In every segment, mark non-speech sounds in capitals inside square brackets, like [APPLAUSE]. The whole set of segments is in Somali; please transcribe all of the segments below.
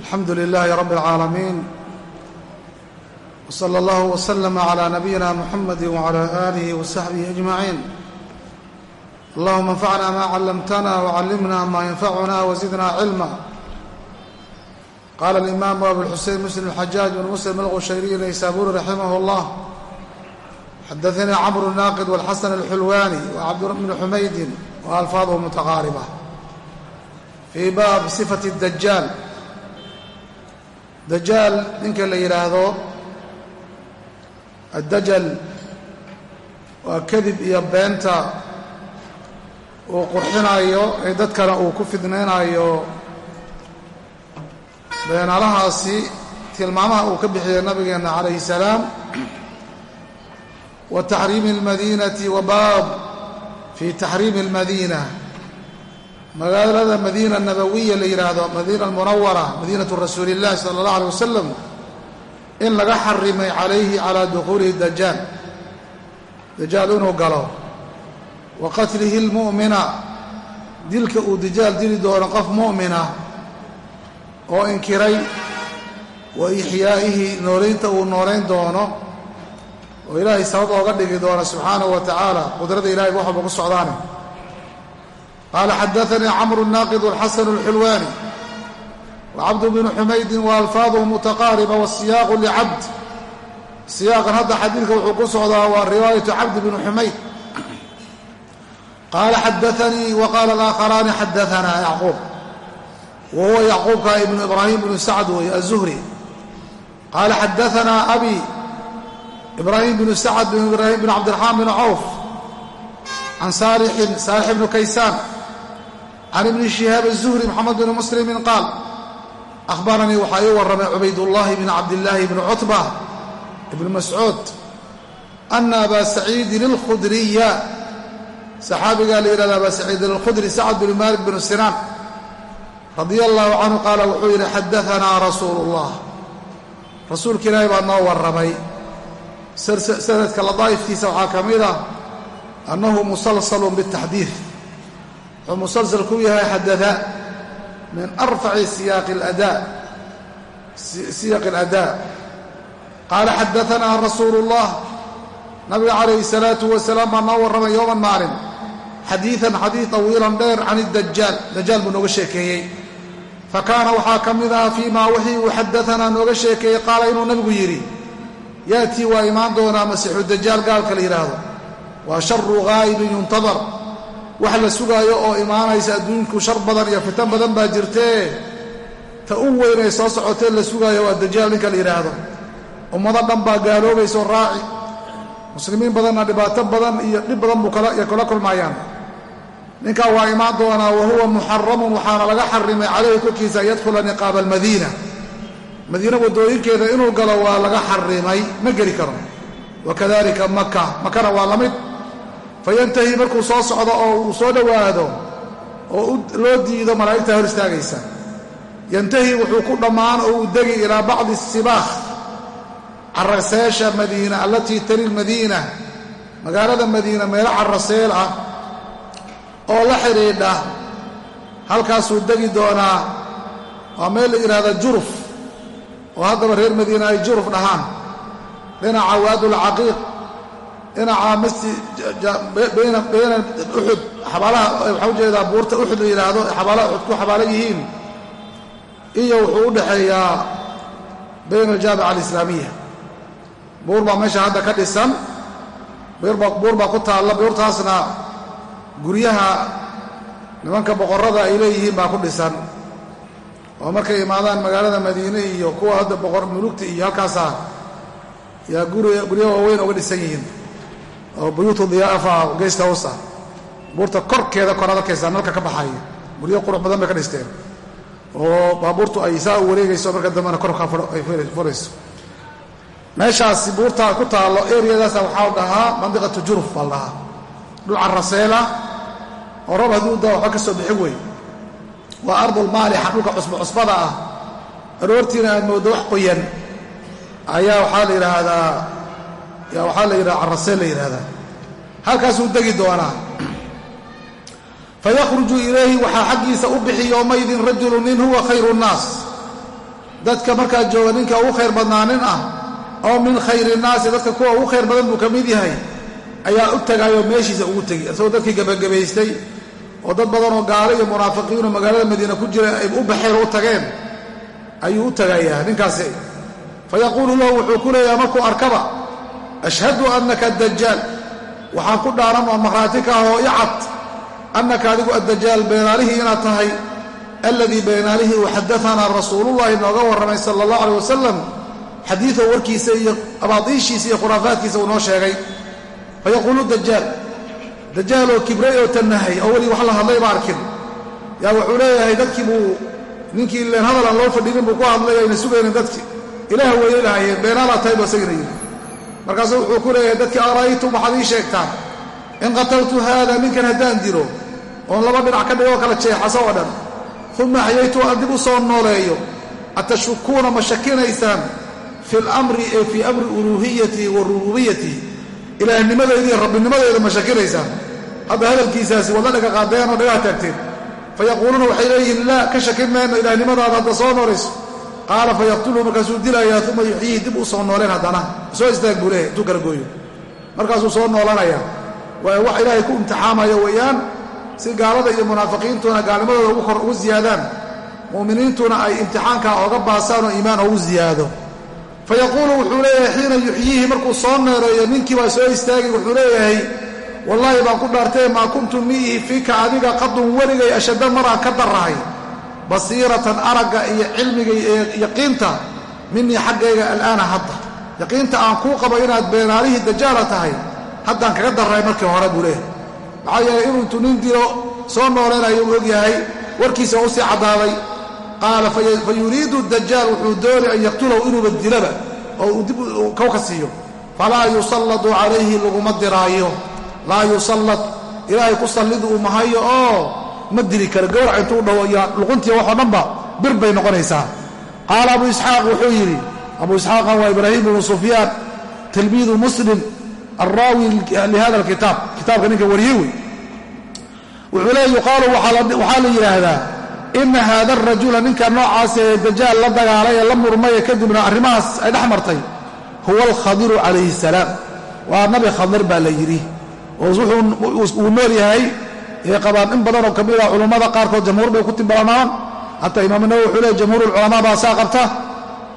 alxamdu lilaahi rabi اlcaalamiin wsala allahu wslama cla nabiyina muxamadi wcla aalihi wasaxbihi ajmaciin allahuma anfacna ma callamtana wcallimna ma yanfacuna wzidna cilma qala alimaamu abulxusein muslim alxajaaj bn muslim alqushayriy naysaburi raximah اllah xadaanii camru naaqid walxasan alxulwaani wacabd bni xumaydin wa alfaadhu mutaqaariba fii baab sifati dajaal dajaal ninka la yidhaahdo addajal waa kadib iyo beenta uu qurxinayo ee dadkana uu ku fidnaynayo beenalahaasi tilmaamaha uu ka bixiyay nabigeenna calayhi salaam wa taxriimi almadiinati wa baab fii taxriimi almadiina magaalada madiina nabawiya la yidhaahdo madiina almunawara madiinatu rasuuli illahi sala allah alay wasalam in laga xarimay calayhi calaa dukhuulihi dajaal dajaal inuu galo. Wa qatlihi almu'mina dilka uu dajaal dili doono qof mu'mina oo inkiray wa ixyaa'ihi noolaynta uu noolayn doono oo ilaahay sabab ooga dhigi doona subxaanahu wa tacaala qudrada ilahay wax walba ku socdaane qaala xadaanii camru naaqid alxasan alxulwaani wacabdu bnu xumaydin waalfaaduhu mutaqaariba wasiyaaqu licabd siyaaqan hadda xadiidka wuxuu ku socdaa waa riwaayatu cabdi bni xumayd qaala xadaanii wa qaala alaakharaani xadaanaa yacquub wa huwa yacquubka ibnu ibraahim bnu sacd wey azuhri qaala xadaanaa abi ibraahim bnu sacd bn ibraahim bn cabdiraxmaan bn cawf can saalixin saalix bnu kaysaan can ibni shihaab azuhri moxamed bni muslimin qaal ahbaranii waxaa ii warramay cubaydullaahi bn cabdillaahi bni cutba ibni mascuud ana abaa saciidin alkhudriya saxaabigaa la yidhahda abaa saciidin alkhudri sacd bn maalik bnu sinaan radia allahu canhu qaala wuxuu yidhi xadaanaa rasuulu ullah rasuulka ilaahi baa noo warramay sanadka ladaa'iftiisa waxaa ka mid ah annahu musalsalun bitaxdiid wuxuu musalsal ku yahay xadaa min arfaci siyaqi aladaa qaala xadaanaa rasuulu ullah nabiga calayhi salaatu wasalaam baa noo warramay yowman maalin. Xadiidan xadiid tawiilan dheer can idajaal dajaal buu nooga sheekeeyey. Fa kaana waxaa ka mid ah fii maa wixii uu xadaanaa nooga sheekeeyey qaala inuu nabigu yidhi yaatii waa imaan doonaa masiixu dajaal gaalka la yidhaahdo. Waa sharu ghaa'ibin yuntadar wax la sugaayo oo imaanaysa adduunku shar badan iyo fitan badan baa jirtee ta u weyn ee soo socotee la sugaayo waa dajaal ninka la yidhaahdo ummado dhan baa gaaloobayso raaci. Muslimiin badanna dhibaato badan iyo dhib badan buu kala kulmaayaan ninkaa waa imaan doonaa wa huwa muxaramun waxaana laga xarimay calayhi korkiisa an yadkhula niqaaba almadiina. Madiina waddooyinkeeda inuu galo waa laga xarimay ma geli karo. Wakadalika maka makana waa la mid fayantahi markuu soo socdo oo uu soo dhowaado oo loo diido malaa'igta hor istaagaysa. Yantahi wuxuu ku dhammaan oo uu degi ilaa bacdi sibaakh caraseesha madiina allatii tali lmadiina magaalada madiina meelo caraseel ah oo la xidhiidha halkaasuu degi doonaa. Waa meel la yidhahda juruf oo haddaba reer madiina ay juruf dhahaan. Dhinaca waadulcaqiiq dhinaca masjid uxud xabaalaha waxaa u jeedaa buurta uxud la yidhaahdo xabaalaha uxud ku xabaalo yihiin. Iyo wuxuu u dhexeeyaa bayna aljaamica alislaamiya. Buur baa meesha hadda ka dhisan. Buur baa ku taalla. Buurtaasna guryaha nimanka boqorrada ay leeyihiin baa ku dhisan. Oo markay imaadaan magaalada madiine iyo kuwa hadda boqor mulugta iyo halkaasaa. Yaa gurya waaweyn uga dhisan yihiin oo buyuutu diyaafa geysta hoosta. Buurta korkeeda koraad arkaysaa nalka ka baxaya guryo qurux badan bay ka dhisteen. Oo baabuurtu ay saa u wareegayso marka dambena korka ay furayso meeshaasi buurtaa ku taallo eriyadaasa waxaa la dhahaa mandiqatu juruf baa la dhahaa. Dhul caraseela oo roob hadduu daa waxba ka soo bixin wey waa ardulmaalixa dhulka cusbo cusbada ah. Aroortiina aad mooddo wax qoyan. Ayaa waxaa la yidhaahdaa yaa waxaa la yidhahda caraseel la yidhahdaa halkaasuu degi doonaa. Fayakhruju ilayhi waxaa xaggiisa u bixi yowmaydin rajulu nin huwa khayru nnaas dadka markaa jooga ninka ugu khayr badnaa nin ah oo min khayri nnaasi dadka kuwa ugu khayr badan buu ka mid yahay ayaa u tagaayoo meeshiisa ugu tegi. Isagoo dadkii gabagabaystay oo dad badanoo gaalo iyo munaafiqiinoo magaalada madiina ku jira ay u baxeen u tageen ayuu u tagayaa ninkaasi. Fa yaquulu lahu wuxuu ku leeyahay markuu arkaba ashhadu annaka dajaal waxaan ku dhaaran oo maqhraati ka ahoo icad annaka adigu addajaal beenaalihii inaad tahay alladii beenaalihii uu xadaanaa rasuulullahi nooga warramay sala allah aleh wasalam xadiioo warkiisa iyo abaadiishiisa iyo khuraafaadkiisa uu noo sheegay. Fa yaquulu dajaal dajaal oo kibray oo tannahay oo weli wax la hadlay ma arkin. Yaa wuxuu leeyahay dadkii buu ninkii ileen hadalaan loo fadhiinin buu ku hadlay ayna sugaynin dadki ilaah weeye lahaayeen beenaalaa tahay buu isagina yidhi markaasuu wuxuu ku leeyahay dadkii ara'aytum waxaad ii sheegtaan in qataltu haada ninkan haddaan dilo oon laba dhinac ka dhigoo kala jeexasa oo dhan. Uma axyaytu aan dib u soo nooleeyo atashukuuna ma shakinaysaan fi lamri ee fii amri uluuhiyatii wa rububiyatii ilaahnimadayda rabbinimadayda ma shakinaysaan. Hadda hadalkiisaasi wadla dhaga qaadeen oo dhagaa taagteen fayaquuluuna waxay leeyihiin laa ka shakin mayno ilaahnimadaada hadda soo noolayso qaala fayaqtuluu markaasuu dilayaa uma yuxyihi dib uu soo nooleen haddana. Soo istaag buu leeyahy intuu kala gooyo. Markaasuu soo noolanayaa waayo wax ilaahay ku imtixaamaya weeyaan si gaalada iyo munaafiqiintuna gaalnimadooda ugu ziyaadaan mu'miniintuna ay imtixaankaa ooga baasaan oo iimaan oogu ziyaado. Fa yaquulu wuxuu leeyahay xiina yuxyiihi markuu soo neereeyo ninkii baa soo istaagay wuxuu leeyahay wallaahi baan ku dhaartay maa kuntu miihi fiika adiga qadun weligay ashadda maraan ka darahay basiiratan aragga iyo cilmiga iyo yaqiinta minii xaggayga al'aana hadda. Yaqiinta aan kuu qabo inaad beenaalihii dajaala tahay haddaan kaga darray markii hore buu leeyahay. Maxaa yeelay inuu intuu nin dilo soo noolaynayo uu og yahay warkiisa u sii caddaaday. Qaala fa yuriidu dajaal wuxuu doonay an yaqtulahu inuuba dilaba oo uu dib kow ka siiyo. Falaa yusalladu calayhi laguma diraayo. Laa yusallad ilaahay ku sallid uu mahayo oo ma dili karo gowrac intuu dhawo iyo luquntiya waxoo dhanba bir bay noqonaysaa. Qaala abu isxaaq wuxuu yidhi abu isxaaqan waa ibraahim bnu sufyaan tilmiidu muslim alraawi lihada alkitaab kitaabka ninka wariyey wey. Wuxuu leeya yuqaalu waxaa la yidhaahdaa ina hada arajula ninka noocaas ee dajaal la dagaalay ee la murmaya kadibna arrimahaas ay dhex martay huwa alkhadiru calayhi salaam. Waa nabi khadir baa la yidhi oo uu nool yahay ee qabaan in badanoo ka mida culummada qaarkood jamhuur bay ku timbalamaan hataa imaam nawowi wuxuu leey jamhuurulculamaa baa saa qabta.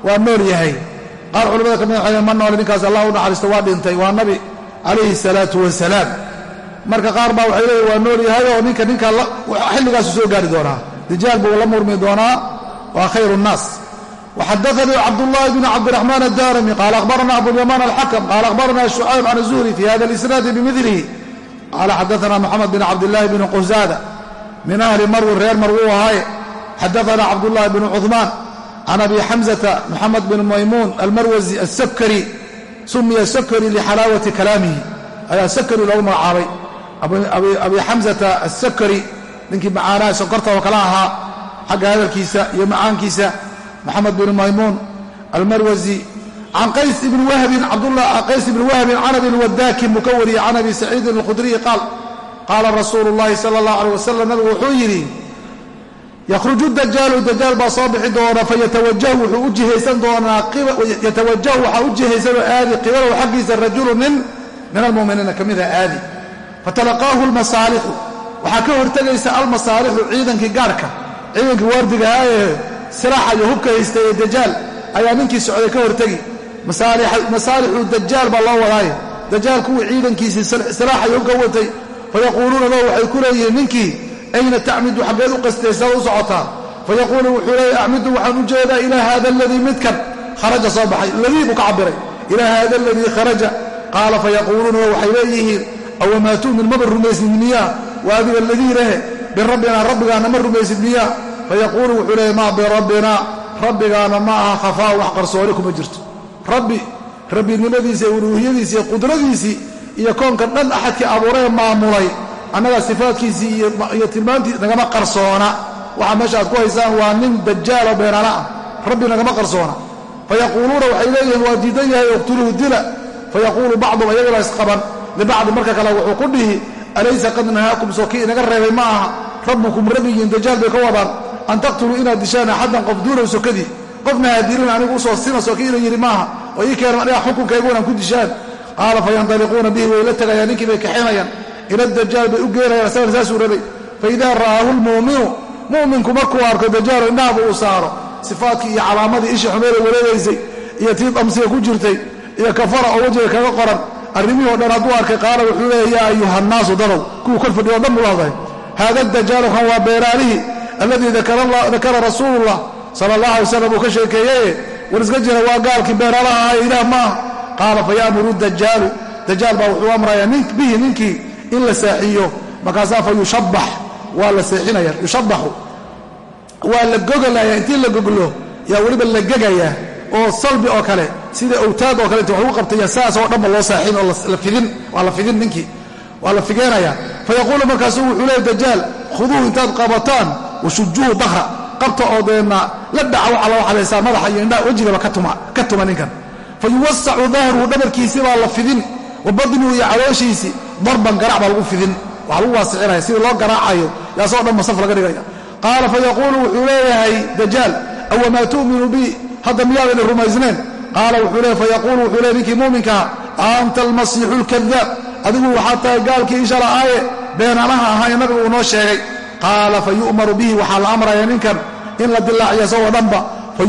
Waa nool yahay. Qaar culamada ka mid waxay ma noole ninkaas allah u naxariisto waa dhintay waa nabi calayhi salaatu wasalaam. Marka qaar baa waxay leeyihiin waa nool yahay oo ninka ninka xilligaasu soo gaari doonaa. Rijaal buu la murmi doonaa. Waa khayru nnaas waxadaanii cabdullahi bn cabdiraxmaan addarami qaala akhbarana abulyamaan alxakam qaala akhbarana shucayb can zuhri fi hada alisnaadi bimilihi qaala xadaana moxamed bin cabdillaahi bn qusaada min ahli marwi reer marwi ahaaye xadaana cabdullahi bn cuثmaan can abi xamzata moxamed bin maymuun almarwazi asakari sumiya sakari lixalaawati kalaamihi ayaa sakari loogu magacaabay abi xamzata asakari ninkii macaanaha sonkorta oo kale ahaa xagga hadalkiisa iyo macaankiisa moxamed bin maymuun almarwazi can qays ibni wahbin cabdullah qays ibni wahbin can abi lwadaakin buu ka wariyey can abi saciidin alkhudriyi qaal qaala rasuulu llahi sala allah aleh wasalam nabigu wuxuu yidhi yakhruju dajaalu dajaal baa soo bixi doona fayatawajahu wuxuu u jihaysan doonaa yatawajahu waxaa u jihaysanoo aadi qibalahu xaggiisa rajulu nin min almu'miniina ka mida aadi. Fatalaqaahu almasaalixu waxaa ka hortegaysa almasaalixu ciidankii gaarhka ciidankii waardigahaa masaalixu dajaal baa loo wadaaye dajaal kuwii ciidankiisii silaaxa iyo hubka watay. Fayaquuluuna lahu waxay ku leeyihiin ninkii ayna tacmidu xaggeed u qastaysaad u socotaa? Fayaquulu wuxuu leeya acmidu waxaan u jeedaa ilaa haada aladii midkan. Kharaja soo baxay. Ladii buu ka cabiray ilaa haada aladii kharaja. Qaala fayaquuluuna waxay leeyihiin awamaa tu'min maba rumaysid miyaa waa adiga ladii lehe birabbinaa rabbigaana ma rumaysid miyaa fayaquulu wuxuu leeya maa birabbinaa rabbigaana ma aha khafaa wax qarsooni kuma jirto rabbi rabbinimadiisa iyo uluuhiyadiisi iyo qudradiisii iyo koonkan dhan axadkii abuuree maamulay annaga sifaadkiisii iyo tilmaantii nagama qarsoona. Waxaa meesha aad ku haysaan waa nin dajaaloo beenana ah. Rabbi nagama qarsoona. Fayaquuluuna waxay leeyihiin waa diidan yahay iqtuluuhu dila. Fayaquulu bacdum ayaguna isqaban libacdi marka kale wuxuu ku dhihi alaysa qad nahaakum soo kii inaga reebay ma aha. Rabbukum rabbigiin dajaal bay ka wadaan. An taqtuluu inaad dishaan axaddan qof duunaw sokadii qofna haadirin anigu u soo simasoo ki ina yidhi maaha? Oo ii keenan aniga xukunkayguna ku dishaan. Qaala fayandaliquuna bihi way la tegayaan ninkii bay kaxinayaan ila dajaal bay u geenayaan asagana saasuu rabay. Faidaa ra'aahu lmu'minu mu'minku markuu arko dajaalo indhahaba uu saaro. Sifaadkii iyo calaamadii ishii xumeeda wareegaysay iyo tii damsiga ku jirtay iyo kafara oo wejiga kaga qoran arrimihii o dhan hadduu arkay qaala wuxuu leeya yaa ayuha nnaasu dadow kuwii kor fadhiyo o dhan buu lahdahay haada dajaalu kan waa beeraarihii alladii dakara rasuulullah sala allah alay slam uu ka sheekeeyeye war iska jira waa gaalkii beeraalaha aha ilaah ma aha. Qaala fayaamuru dajaalu dajaal baa wuxuu amrayaa bihi ninkii in la saaxiyo markaasaa fa yushabax waa la seexinaya yushabaxu waa la gogolaya intii la goglo yaa weliba la gegayaa oo salbi oo kale sida awtaad oo kale inti wax lagu qabtaya saas oo dhanba loo saaxin oo waa la fidin ninkii waa la figeenaya fayaquulu markaasuu wuxuu leey dajaal khuduuhu intaad qabataan washujuuhu dahra qabta oo deenna la dhaca waxaa loo xalaysaa madaxa iyo indhaha wejigaba ka tuma ninkan. Fa yuwasacu dahruhu dhabarkiisii baa la fidin wa iyo calooshiisii darban garac baa lagu fidin. Waxaa lagu waasicinaya sidii loo garaacayo yaasoo dhan masaf laga dhigaya. Qaala fayaquulu wuxuu leeyahay dajaal awamaa tu'minu bi? Hadda miyaadayna rumaysneen? Qaala wuxuu leey fayaquulu wuxuu leey ninkii muuminkaha anta almasiixu lkadaab adigu waxaad tahay gaalkii ishala'aaye beenanaha ahaye nabigu uu noo sheegay qaala fa bihi waxaa la amraya ninkan in la dilaaciyo isagoo dhanba. Fa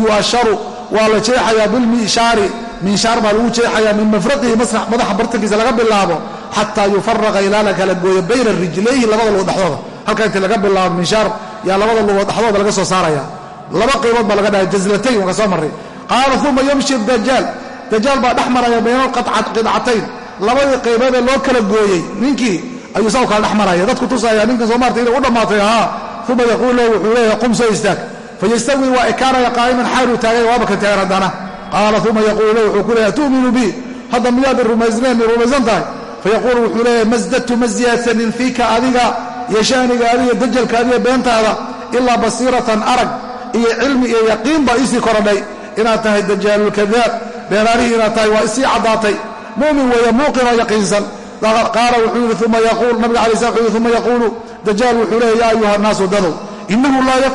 waa la jeexayaa bilmiishaari miishaar baa lagu jeexayaa min mafraqihi madaxa bartankiisa laga bilaabo xataa yufaraqa ilaa la kala gooyo bayna rijlayhi labada lugood dhexdooda. Halka intii laga bilaabo miishaar yaa labada lugood dhexdooda laga soo saaraya. Laba qaybood baa laga dhahay jazlatayn waan ka soo marray. Qaala uma yamshi dajaal. Dajaal baa dhex maraya bayna qidcatayn labadii qayboodee loo kala gooyey ninkii ayuu saw kala dhex maraya dadku tusaya ninkan soo maartay inay u dhammaatay haa uma yaquul lahu wuxuu leeyahay qum soo istaag. Fayastawi waa ekaanaya qaa'iman xaaluu taagay waaba ka taagan haddana. Qaala uma yaquulu lahu wuxuu ku leeyahay tu'minu bi hadda miyaadan rumaysneen mi rumaysan tahay? Fayaquulu wuxuu leeyahay masdadtu ma siyaadsanin fiika adiga iyo shaniga adiga dajalka adiga beentaada ilaa basiiratan arag iyo cilmi iyo yaqiin baa iisii korodhay. Inaad tahay dajaalulkadaab beenaanihii inaad tahay waa isii caddaatay. Mu'min weeye muuqinoo yaqiinsan qaala wuxuu yidhi uma yaquul nabiga alay slam wuxuu yidhi uma yaquulu dajaal wuxuu leeyahy yaa ayuha nnaasu dadow innahu laa yaf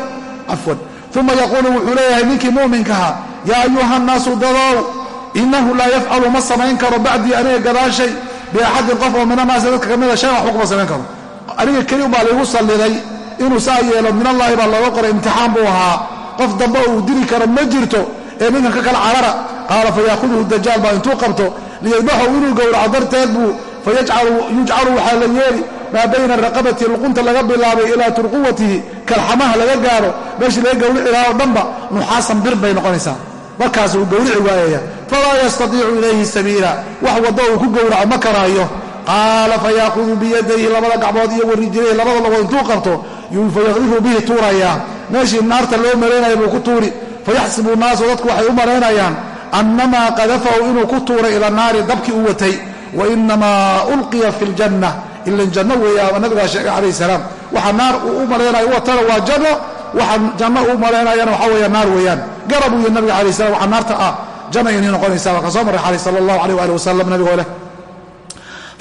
cafwan uma yaquulu wuxuu leeyahay ninkii mu'minkaha yaa ayuha nnaasu dadow innahu laa yafcalu ma samayn karo bacdii aniga gadaashay biaxadin qof oo min annaasi dadka ka mida shay waxba kuma samayn karo aniga keli baa laygu salliday inuu saa yeelo min allaahi baa looga qoray imtixaan buu ahaa qof dambe uu diri karo ma jirto ee ninkan ka kala carara qaala fayaahuduhu dajaal baa intuu qabto liyadbaxu inuu gowraco darteed buu fayujcalu waxaa la yeeli maa bayna raqabati luqunta laga bilaabay ilaa turquwatihi kalxamaha laga gaaro meeshii laga gowrici lahaa oo dhanba nuxaasan bir bay noqonaysaa markaas uu gowrici waayaya falaa yastatiicu ilayhi sabiila wax waddo uu ku gowraco ma karaayo qaala fayaahudu biyadayhi labada gacmood iyo warijlayhi labada logood intuu qabto fayaqdifu bihi tuurayaa meeshii naarta loo malaynaya buu ku tuuri fayaxsibu naasu dadku waxay u malaynayaan annamaa qadafahu inuu ku tuuray ila naari dabkii u watay wa inamaa ulqiya fi ljanna ilan janno weeyaaba nabigaa sheegay calayh salaam. Waxa naar uu u malaynaya u watana waa janno waxa janno uu malaynayana waxa weeya naar weeyaan. Garab uu yihi nabiga alayh salam waxa naarta ah. Janna inay noqonaysaa waa ka soo marray xalay sala allahu alayh waali wasalam nabigoo leh.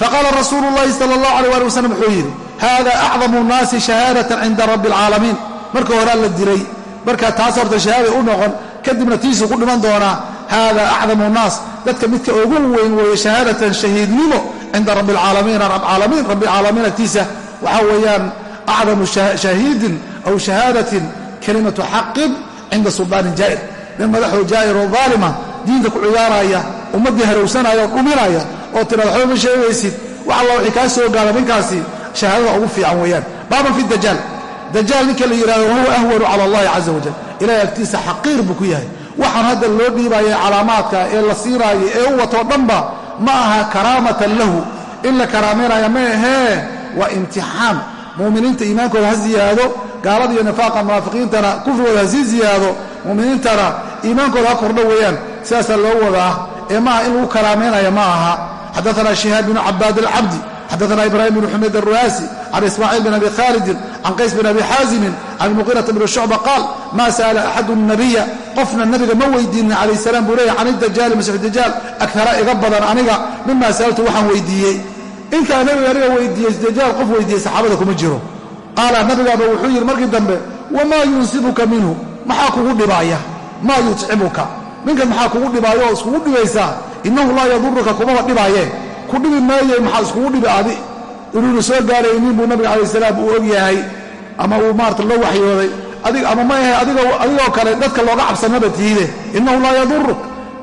Faqaala rasuulu llahi sala allahu alayh ali wasalam wuxuu yidhi hada acdamu nnaasi shahaadatan cinda rabbi alcaalamiin marka horaa la dilay. Marka taas horta shahaaday u noqon kadibna tiisuu ku dhiman doonaa hada acdamu nnaas dadka midka ugu weyn weeye shahaadatan shahiidnimo cinda rabbi alcaalamiin rabcaalamiin rabbi caalamiin agtiisa waxaa weeyaan acdamu shahiidin aw shahaadatin kalimatu xaqin cinda suldaanin jaa'ir nin madaxoo jaa'ir oo daalima diinta ku ciyaaraya ummaddii harowsanaya oo dhuminaya oo tiraad waxba ma sheegaysid wax alla wixii kaa soo gaara ninkaasi shahaadada ugu fiican weeyaan baaban fi dajaal dajaal ninka la yidhahdo wahuwa ahwanu cala allahi caza wajal ilahay agtiisa xaqiir buu ku yahay waxaan hadda loo dhiibaya calaamaadka ee la siinaaya ee u watoo dhanba ma aha karaamatan lahu. In la karaamaynayo ma ahee waa imtixaan. Mu'miniinta iimaankooda ha ziyaado gaalada iyo nifaaqa munaafiqiintana kufrigooda ha sii ziyaado mu'miniintana iimaankooda ha kordho weeyaan. Sidaasaa loo wadaa ee maaha in lagu karaamaynayo ma aha. Xadaana shihaab binu cabaad alcabdi xadaana ibrahim bn xumayd alru'aasi can ismaaciil bin abi khaalidin can qays bin abi xaazimin can muqiirata bni shucba qaal maa sa'ala axadu nabiya qofna nabiga ma weydiinin calayh salaam buu leeyahy can idajaali masiix dajaal agtara iga badan aniga mima sa'altu waxaan weydiiyey. Intaa nabiga aniga weydiiyey dajaal qof weydiiyey saxaabada kuma jiro. Qaala nabigaaba wuxuu yidhi markii dambe wamaa yunsibuka minhu? Maxaa kugu dhibaaya? Maa yutcimuka? Ninkan maxaa kugu dhibaayo oo iskugu dhibaysaa innahu laa yaduruka kumaba dhibaaye. Ku dhibi maaye maxaa iskugu dhibi adi inuuna soo gaaraynin buu nabiga calayh salaam uu og yahay ama uu maarata loo waxyooday ama ma ahe adigoo kale dadka looga cabsanaba tiide. Innahu laa yaduruk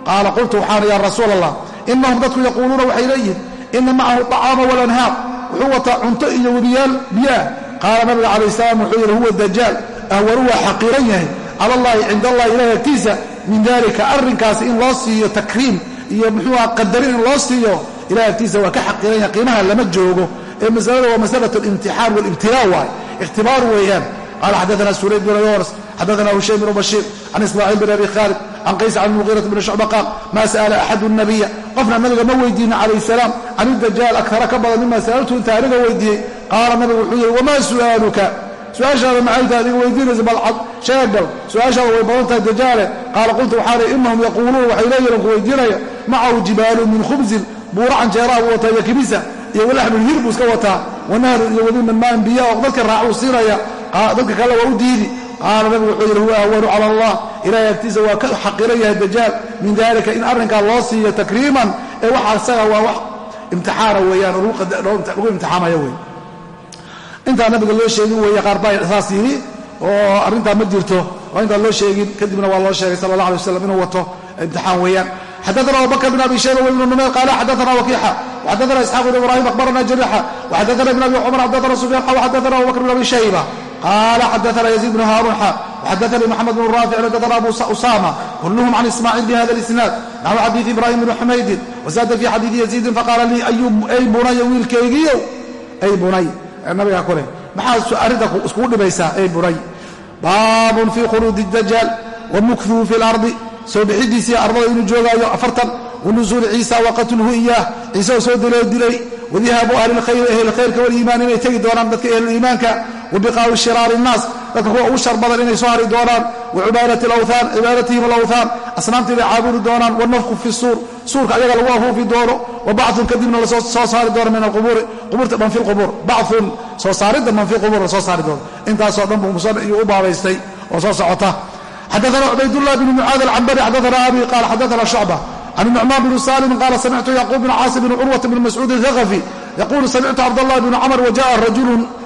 qaala qultu waxaana yaa rasuul allah inahum dadku yaquuluuna waxay leeyihiin ina macahu acaama walanhaar wuxuu wataa cunto iyo webiyaal biyaah qaala nabiga calayh salaam wuxuu yidhi huwa dajaal ahwaru waa xaqiiran yahay. Cala allahi cinda allahi ilahi agtiisa min dalika arrinkaasi in loo siiyo takriim iyo muxuuha qadarin in loo siiyo ilahi agtiisa waa ka xaqiiran yahay qiimaha lama joogo. Ee masalada waa masalat alimtixaan walibtilaa waay. Ikhtibaar weeyaan qala xadana sulayd bn yors xadana hushaym bn bashiir can ismaaciil bin abi khaalid can qays can muqiirat bni shucba qaal maa sa'ala axadu nabiya qofna nabiga ma weydiinin calayh salaam can idajaal akara ka badan mima sa'altu inta aniga weydiiyey qaala nabigu wuxuu yihi wamaa su'aaluka su'aashaada maxay tahay adiga weydiinaysa balcad sheegal su'aashaada way badan tahay dajaale qaala qultu waxaa lii inahum yaquuluun waxay leeyihiin ku weydiinaya macahu jibaalun min khubsin buura canjeeraa buu wataa iyo kibisa iyo walaxmin hir buu iska wataa wanahrun iyo wadi min maan biya oo dadka raac uu siinaya dadka kale waa u diidi. Qaala nabigu wuxuu yidhi huwa ahwanu cala allah. Ilahay agtiisa waa ka xaqiran yahay dajaal min dalika in arrinkaa loo siiyo takriiman ee waxa isaga waa wax imtixaana weeyaan lagu imtixaamayo wey intaa nabiga loo sheegin weeye qaar baa saas yidhi oo arrintaa ma jirto. Oo intaan loo sheegin kadibna waa loo sheegay sala allah alay waslam inuu wato imtixaan weeyaan. Xadana abubakr bn abi shayba wibnu numayr qaala xadana wakiixa waxadana isxaaq bn ibrahim akhbarana jarixa waxadana ibn abi cumar xadana sufyan waxadana abubakr bn abi shayba qaala xadana yaziid bn haarun xa waxadanii maxamed bn raafic xadana abu usama kulluhum can ismaaciil bihada lisnaad naxwu xadiidi ibrahim bni xumaydin wasaada fi xadiidi yaziidin faqaala lii ay bunaya wiilkaygiyow ay bunay nabigaa kule maxaa arrinta iskugu dhibaysaa ay bunay baabun fii khuruuji dajaal wa mukduhu fi lardi soo bixidiisii ardada inuu joogaayo afartan wanusuuli ciisa wa qatluhu iyaah ciise oo soo diloo dilay wadihaabu ahlilkhayri ehlilkhayrka waliimaan inay tegi doonaan dadka ehluliimaanka wabiqaa'i shiraari nnaas dadka kuwa ugu shar badan inay soo hari doonaan wacibaadatihim alawthaan asnaamta inay caabudi doonaan wanafku fi suur suurka ayaga lagu afuufi doono wa bacun kadibna la soo saari doono min alquburi qubuurta man fi lqubur bacun soo saaridda man fi qubur la soo saari doono intaasoo dhan buu musan iyo u baabaystay oo soo socota xadaana cubaydullah bn mucaad alcambari xadaana abi qaal xadaana shucba can nucmaan bn salim qaala samictu yacquub bn caasim bn curwata bn mascuud ahaqafi yaquulu samictu cabdallah bn camr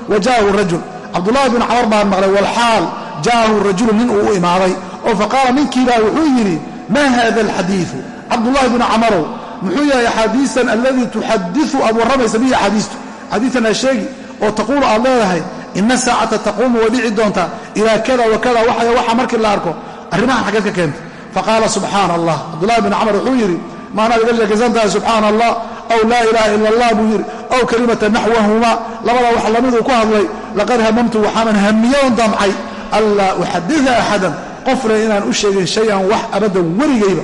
wajaءahu rajul cabdulahi bn camar baan maqlay wlxaal jaahu rajulu nin uu u imaaday. Oo faqaala ninkiibaa wuxuu yidhi ma hada alxadiiu cabdulahi bn camarow muxuu yahay axaadiisan aladii tuxadiu aad warramaysa bihi axaadiistu? Xadiian aa sheegi. Oo taquulu aad leedahay ina saacata taquumu way dhici doontaa ilaa kada wa kada waxay waxa markii la arko. Arrimahan xaggeed ka keentay. Faqaala subxaana allah cabdulahi bn camar wuxuu yidhi maanaad iga sheekaysan tahay subxaana allah aw laa ilaaha ila allah buu yidhi aw kalimata naxwahuma. Labada wax lamiduu ku hadlay laqad hamamtu waxaanan hamiyoon damcay anlaa uxadida axadan qofna inaan u sheegin shayan wax abadan weligayba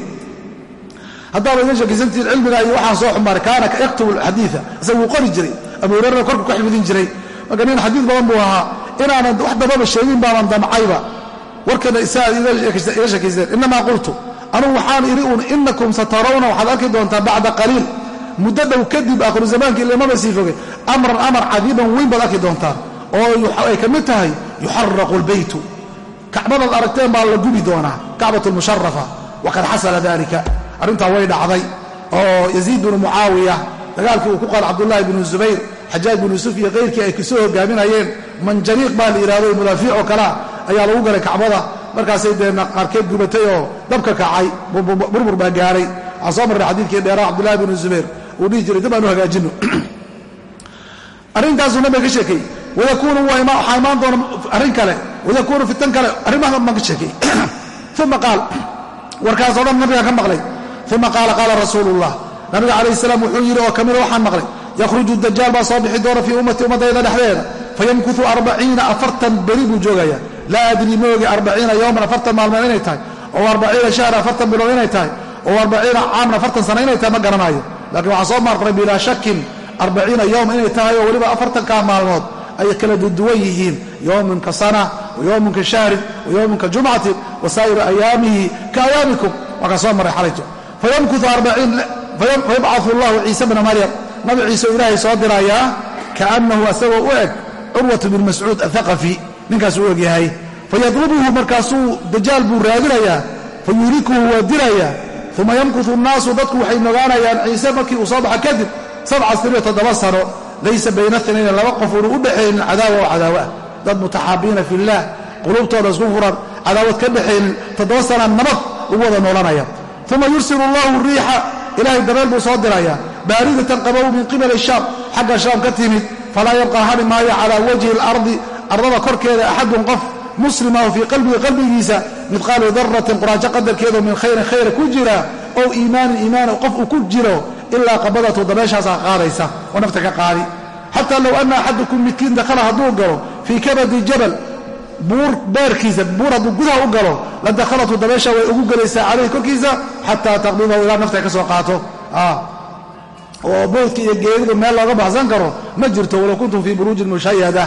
haddaaba iga sheekaysantihiin cilmiga iyo waxaan soo xumaaray kaana yaktubu xadiia isaga wuu qori jiray abu hurerana korku ka xifdin jiray. Marka nin xadiid badan buu ahaa inaanan wax dambaba sheegin baaban damcayba. Warkana iga sheekaysteen inamaa qultu anugu waxaan idhi uun inakum satarawna waxaad arki doontaa bacda qaliil. Muddo dhow kadib aakhiru zamaanka ilamaba sii foge amran amar cadiiban weyn baad arki doontaan oo ay ka mid tahay yuxaraqu lbeytu kacbadaad aragteen baa la gubi doonaa kacbat lmusharafa waqad xasala dalika arrintaa way dhacday. Oo yaziid binu mucaawiya dagaalkii uu ku qaal cabdullaahi binu zubayr xajaaj binu yuusuf iyo kayrkii ay ka soo hogaaminayeen manjaniiq baa la yidhahdo madaafiic oo kalea ayaa lagu galay kacbada. Markaasay dee qaarkeed gubatay oo dabka kacay burbur baa gaaray. Waxaan soo marray xadiidkii dheeraa cabdullahi binu zubayr. Uu dhihi jiray dib aanu [CLEARS THROAT] arrintaasuu nabiga ka sheekey wayakuunu waxaa imaan doona arrin kale wayakuunu fitan kale arrimaha baan ka sheekey uma qaal warkaasoo dhan nabiga ka maqlay uma qaala qaala rasuulu ullah nabiga calayh salaam wuxuu yidhi oo kamida waxaan maqlay yakhruju dajaal baa soo bixi doona fii ummati ummadayda dhexdeeda fayamkutu arbaciina afartan beri buu joogaya laa adrii moogi arbaciina yowman afartan maalmood inay tahay oo arbaciina shahra afartan bilood inay tahay oo arbaciina caaman afartan sana inay tahay ma garanaayo laakiin waxaa soo marqray bilaa shakin arbaciina yowm inay tahay oo weliba afartankaa maalmood ay kala duduwan yihiin. Yowmun ka sana wa yowmun ka shahrin wa yowmun ka jumcatin ayaamihi ka ayaamikum waa kaa soo maray xalayto fayabcaثu allahu ciise bna maryam. Nabi ciise oo ilaahay soo dirayaa kaannahu asagoo u eg curwat bn mascuud athaqafi ninkaas u eg yahay. Fayadlubuhu markaasuu dajaal buu raadinayaa fa yuhlikuhu waa dilaya uma yamkutu nnaasu dadku waxay nogaanayaan ciise markii uu soo baxa kadib sabca siniyo toddoba sano laysa bayna inayni laba qof uunu u dhexaynin cadaawa oo cadaawa ah dad mutaxaabiina fillaah qulubtooda isku furan cadaawad ka dhexaynin toddoba sana nabad ugu wada noolanaya uma yursilu allahu riixa ilaahay dabeel buu soo diraya baaridatan qabow min qibali shaam xagga shaam ka timid falaa yabqa hari maayo calaa wajhi alardi ardada korkeeda axadun qof muslimahu fii qalbihi qalbigiisa midqaalu daratin quraanjo qadarkeedo min khayrin khayra ku jira ow iimaanin iimaan qof uu ku jiro ilaa qabadatu dabeeshaasaa qaadaysa oo nafta ka qaadi. Xataa low ana axadukum midkiin dakhala hadduu galo fii kabadi jabal buur beerkiisa buur hadduu gudaha u galo la dakhalatu dabeesha way ugu gelaysaa calayhi korkiisa xataa taqbidahu ilaa nafta ka soo qaato. Oo boodka iyo geeridu meel looga baxsan karo ma jirto walow kuntum fii buruujin mushayada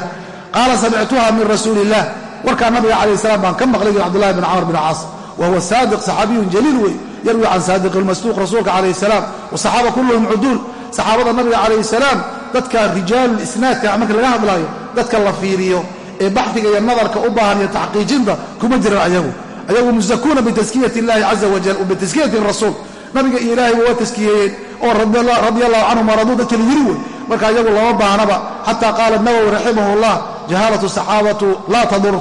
qaala samictuha min rasuuli illah warkaa nabiga calayh salaam baan ka maqlay cabdullahi bn camr bn caas. Wa huwa saadiq saxaabiyun jaliil wey yarwi can saadiq ilmasduuq rasuulka calayh salaam wasaxaaba kulluhum cuduul saxaabada nabiga calayh salaam dadka rijaalu isnaadka marka laga hadlaayo dadka la fiiriyo ee baxdiga iyo nadarka u baahan iyo taxqiijinta kuma jiran ayagu. Ayagu musakuuna bitaskiyati illahi caza wajal bitaskiyati rasuul. Nabiga iyo ilaahay waa taskiyeeyeen oo radi allahu canhum waraduu dadka la yiri wey marka iyagu lama baahnaba xata qaala nawowi raximah llah jahaalatu saxaabatu laa tadur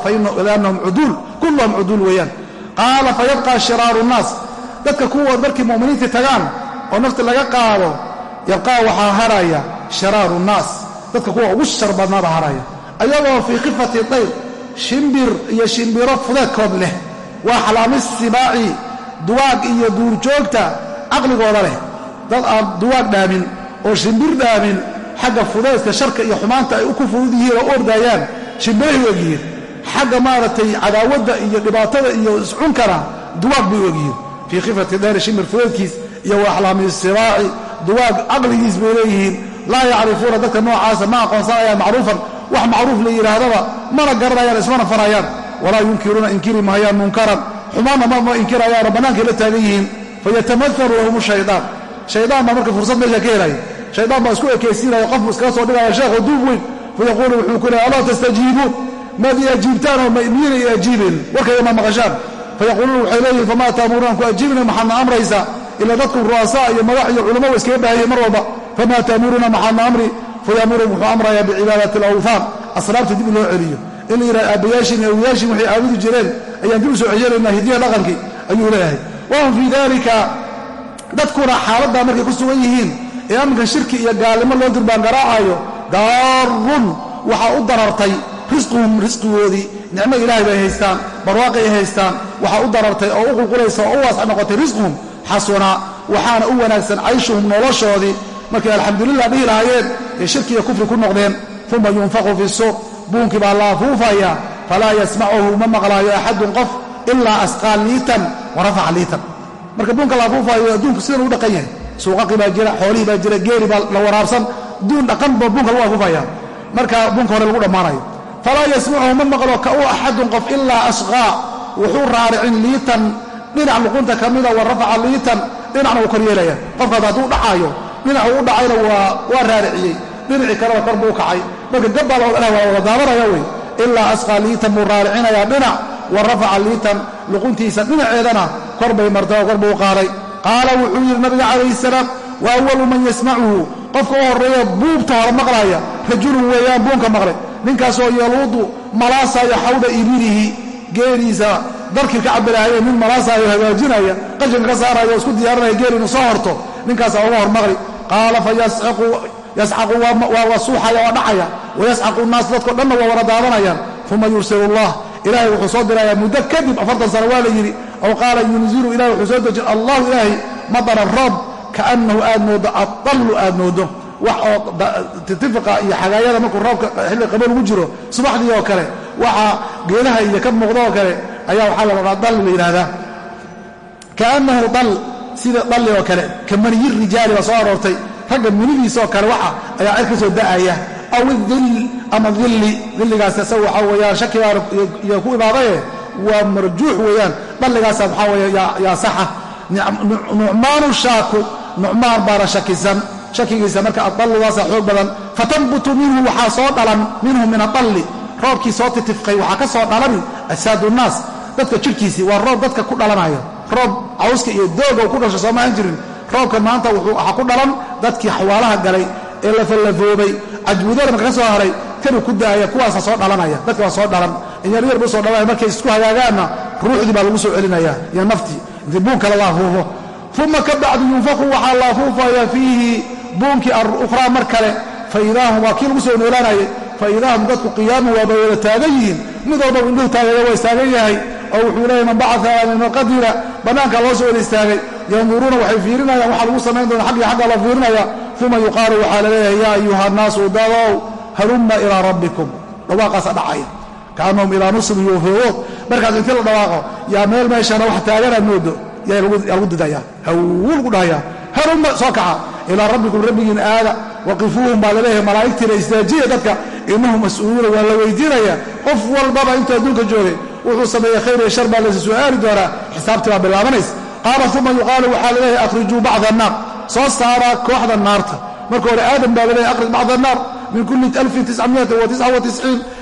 liannahum cuduul kulluhum cuduul weeyaan. Qaala fayabqa shiraaru nnaas dadka kuwa markii mu'miniintii tagaan oo nafti laga qaado yabqaa waxaa haraya shiraaru nnaas dadka kuwa ugu shar badnaaba haraya. Ayagoo fii khifati dayr shimbir iyo shimbiro fudeedkood leh. Waa xalaami sibaaci duwaag iyo duurjoogta caqligooda leh. Dad aan duwaag dhaamin oo shimbir dhaamin xagga fudaydka sharka iyo xumaanta ay ku fudud yihiin oo ordaayaan shimbirahay u xagga maaragtay cadaawadda iyo dhibaatada iyo iscunkana duwaag bay u fii khifati dayri shimbir fudaydkiis iyo waaxlaami sibaaci duwaag caqligiis bay leeyihiin. Laa yacrifuuna dadka noocaasa ma aqoonsanayaan macruufan. Wax macruuf la yidhaahdaba mana garanayaan ismana farayaan. Walaa yunkiruuna inkiri mahayaan munkaran. Xumaanna ma inkirayaanoo bannaankay la taagan yihiin. Fayatamaalu lahum shaydaan shaydaan baa marka fursad meesha ka helaya shaydaan baa isku ekaysiinaya qofku iskaga soo dhigaya sheekho duub weyn. Fayaquulu wuxuu ku lehay alaa tastajiibuun? Maad i ajiibtaanoo miyina i ajiibeen warkayga ma maqashaan fayaquuluuna waxay leeyihiin famaa taamuruuna ku ajiibna maxaadna amraysaa ila dadku ru'asaa iyo madax iyo culamo wa iskaga baahayeen mar walba famaa taamuruuna maxaadna amri fayamuru wuxuu amrayaa bicibaadati alawthaan asnaabta dib loo celiyo in la yidhaha aabbayaashin iyo awyaashin waxay caabudi jireen ayaan dib u soo ceshanaynaa hidiya dhaqankii ayuu leeyahay wahum fii dalika dadkuna xaaladdaa markay ku sugan yihiin ee amminkan shirki iyo gaalnimo loo durbaan garaacayo daarun waxaa u darartay risquhum risqigoodii nicmo ilaahay bay haystaan barwaaqay haystaan. Waxaa u darartay oo u qulqulaysa oo u waasc noqotay risquhum xasuna waxaana u wanaagsan cayshuhum noloshoodii markay alxamdulilah dhihi lahaayeen ee shirkiiyo kufri ku noqdeen uma yunfaqu fi suuq. Buunkii baa la afuufaya falaa yasmacuhu ma maqlaayo axadun qof ilaa asqaa liitan wa rafaca liitan. Marka buunka la afuufaayo adduunku sidan u dhaqan yahay. Suuqaqii baa jira xoolihii baa jira geeri baa la waraabsan duun dhaqan ba buunka lagu afuufaya marka buunka hore lagu dhammaanayo falaa yasmacuhu ma maqlo ka u axadun qof ilaa asqaa. Wuxuu raaricin liitan dhinac luqunta ka mida wa rafaca liitan dhinacna wuu kor yeelaya. Qofkaas hadduu dhacaayo dhinacu u dhacayna waa raariciyey. Dhinacii kaleba kor buu kacay. Marka gabbaa waa wada daabanaya wey. Ilaa asqaa liitan buu raaricinayaa dhinac wa rafaca liitan luquntiisa dhinaceedana kor bay martay oo kor buu qaaday. Qaala wuxuu yidhi nabiga calayhi salaam wa awalu man yasmacuhu. Qofka u horreeya buubta hore maqlaaya rajulun weeyaan buunka maqlay ninkaasoo yaluudu malaasaya xawda ibilihi geeliisa darkii ka cabiraayeen nin malaasaayo hagaajinaya qashinka ka saaraya o isku diyaarinaya geel inuu soo horto ninkaasaa uga hor maqli qaala fa yascaqu waa suuxaya waa dhacaya wayascaqu nnaas dadko dhanna waa wada daadanayaan. Uma yursilu llah ilahay wuxuu soo dirayaa muddo kadib afartan sano waa la yidhi ow qaala yunzilu ilahi wuxuu soo dejin allahu ilaahay madara roob kaannahu aad moodo adallu aad moodo wax oo titifiqa iyo xagaayada markuu roobka xilli qabo lagu jiro subaxdii oo kale waxa geelaha iyo ka muuqda oo kale ayaa waxaa la dal la yidhaahdaa. Kaannahu dal sida dalli oo kale ka maniyi rijaali baa soo aroortay. Ragga munidiisoo kale waxa ayaa cir ka soo da'aya. Aw idil ama dilli dilligaas isaga waxaa weeyaan shakigaa iyo ku imaadaye waa marjuux weeyaan. Dalligaasa waxaa weeye yaa saxa. Nucmaanu shaaku nucmaan baana shakisan shakigiisa marka adalludaasa xoog badan fatanbutu minhu waxaa soo dhalan minhu min adalli. Roobkii soo titifqay waxaa ka soo dhalani asaadu nnaas dadka jidhkiisii waa roob dadka ku dhalanayo roob cawska iyo dooga ku dhasho soo maahan jirin. Roobkan maanta waxaa ku dhalan dadkii xawaalaha galay ee lafallafoobay cajbudarna ka soo haray kanu ku daaya kuwaasa soo dhalanaya. Dadki waa soo dhalan. Inyaryar buu soo dhalanaya markay isku hagaagaanna ruuxdii baa lagu soo celinaya. Iyo naftii intii buun kale la afuufo uma ka bacdu yunfaku waxaa la afuufaya fiihi buunkii arukhraa mar kale faidaahum waa kii lagu soo noolaanayay faidaahum dadku qiyaamun waaba wada taagan yihiin. Mid walba indhuhu taagaya waa istaagan yahay. Oo wuxuu leeyahy man bacaa min alqadira bannaanka loo soo wada istaagay. Yanduruuna waxay fiirinayaan waxaa lagu samayn doona xaggi xagga la fiirinaya uma yuqaalu waxaa la leeyahay yaa ayuha naasu dadow halumma ilaa rabbikum. Dhawaaqaasa dhacaya. Kaanahum ilaa nusbi yuufiuun markaas intii la dhawaaqo yaa meel meeshana wax taaganaad moodo. Yaa lagu didaya. Hawuu lagu dhahaya halumma soo kaca. Ilaa rabbikum rabbigiin aada waqifuuhum baa la leeyahay malaa'igtiina istaajiya dadka innahum mas'uuluuna waa la weydiinaya. Qof walbaba intuu adduunka joogay wuxuu sameeyey khayr iyo shar baa laysa su'aali doonaa. Xisaabtii baa bilaabanaysa qaala uma yuqaalu waxaa la leeyahay akhrijuu bacda annaar soo saaraa kooxda naarta. Marka hore aadam baa la leeyahay akhrij bacda annaar min kulli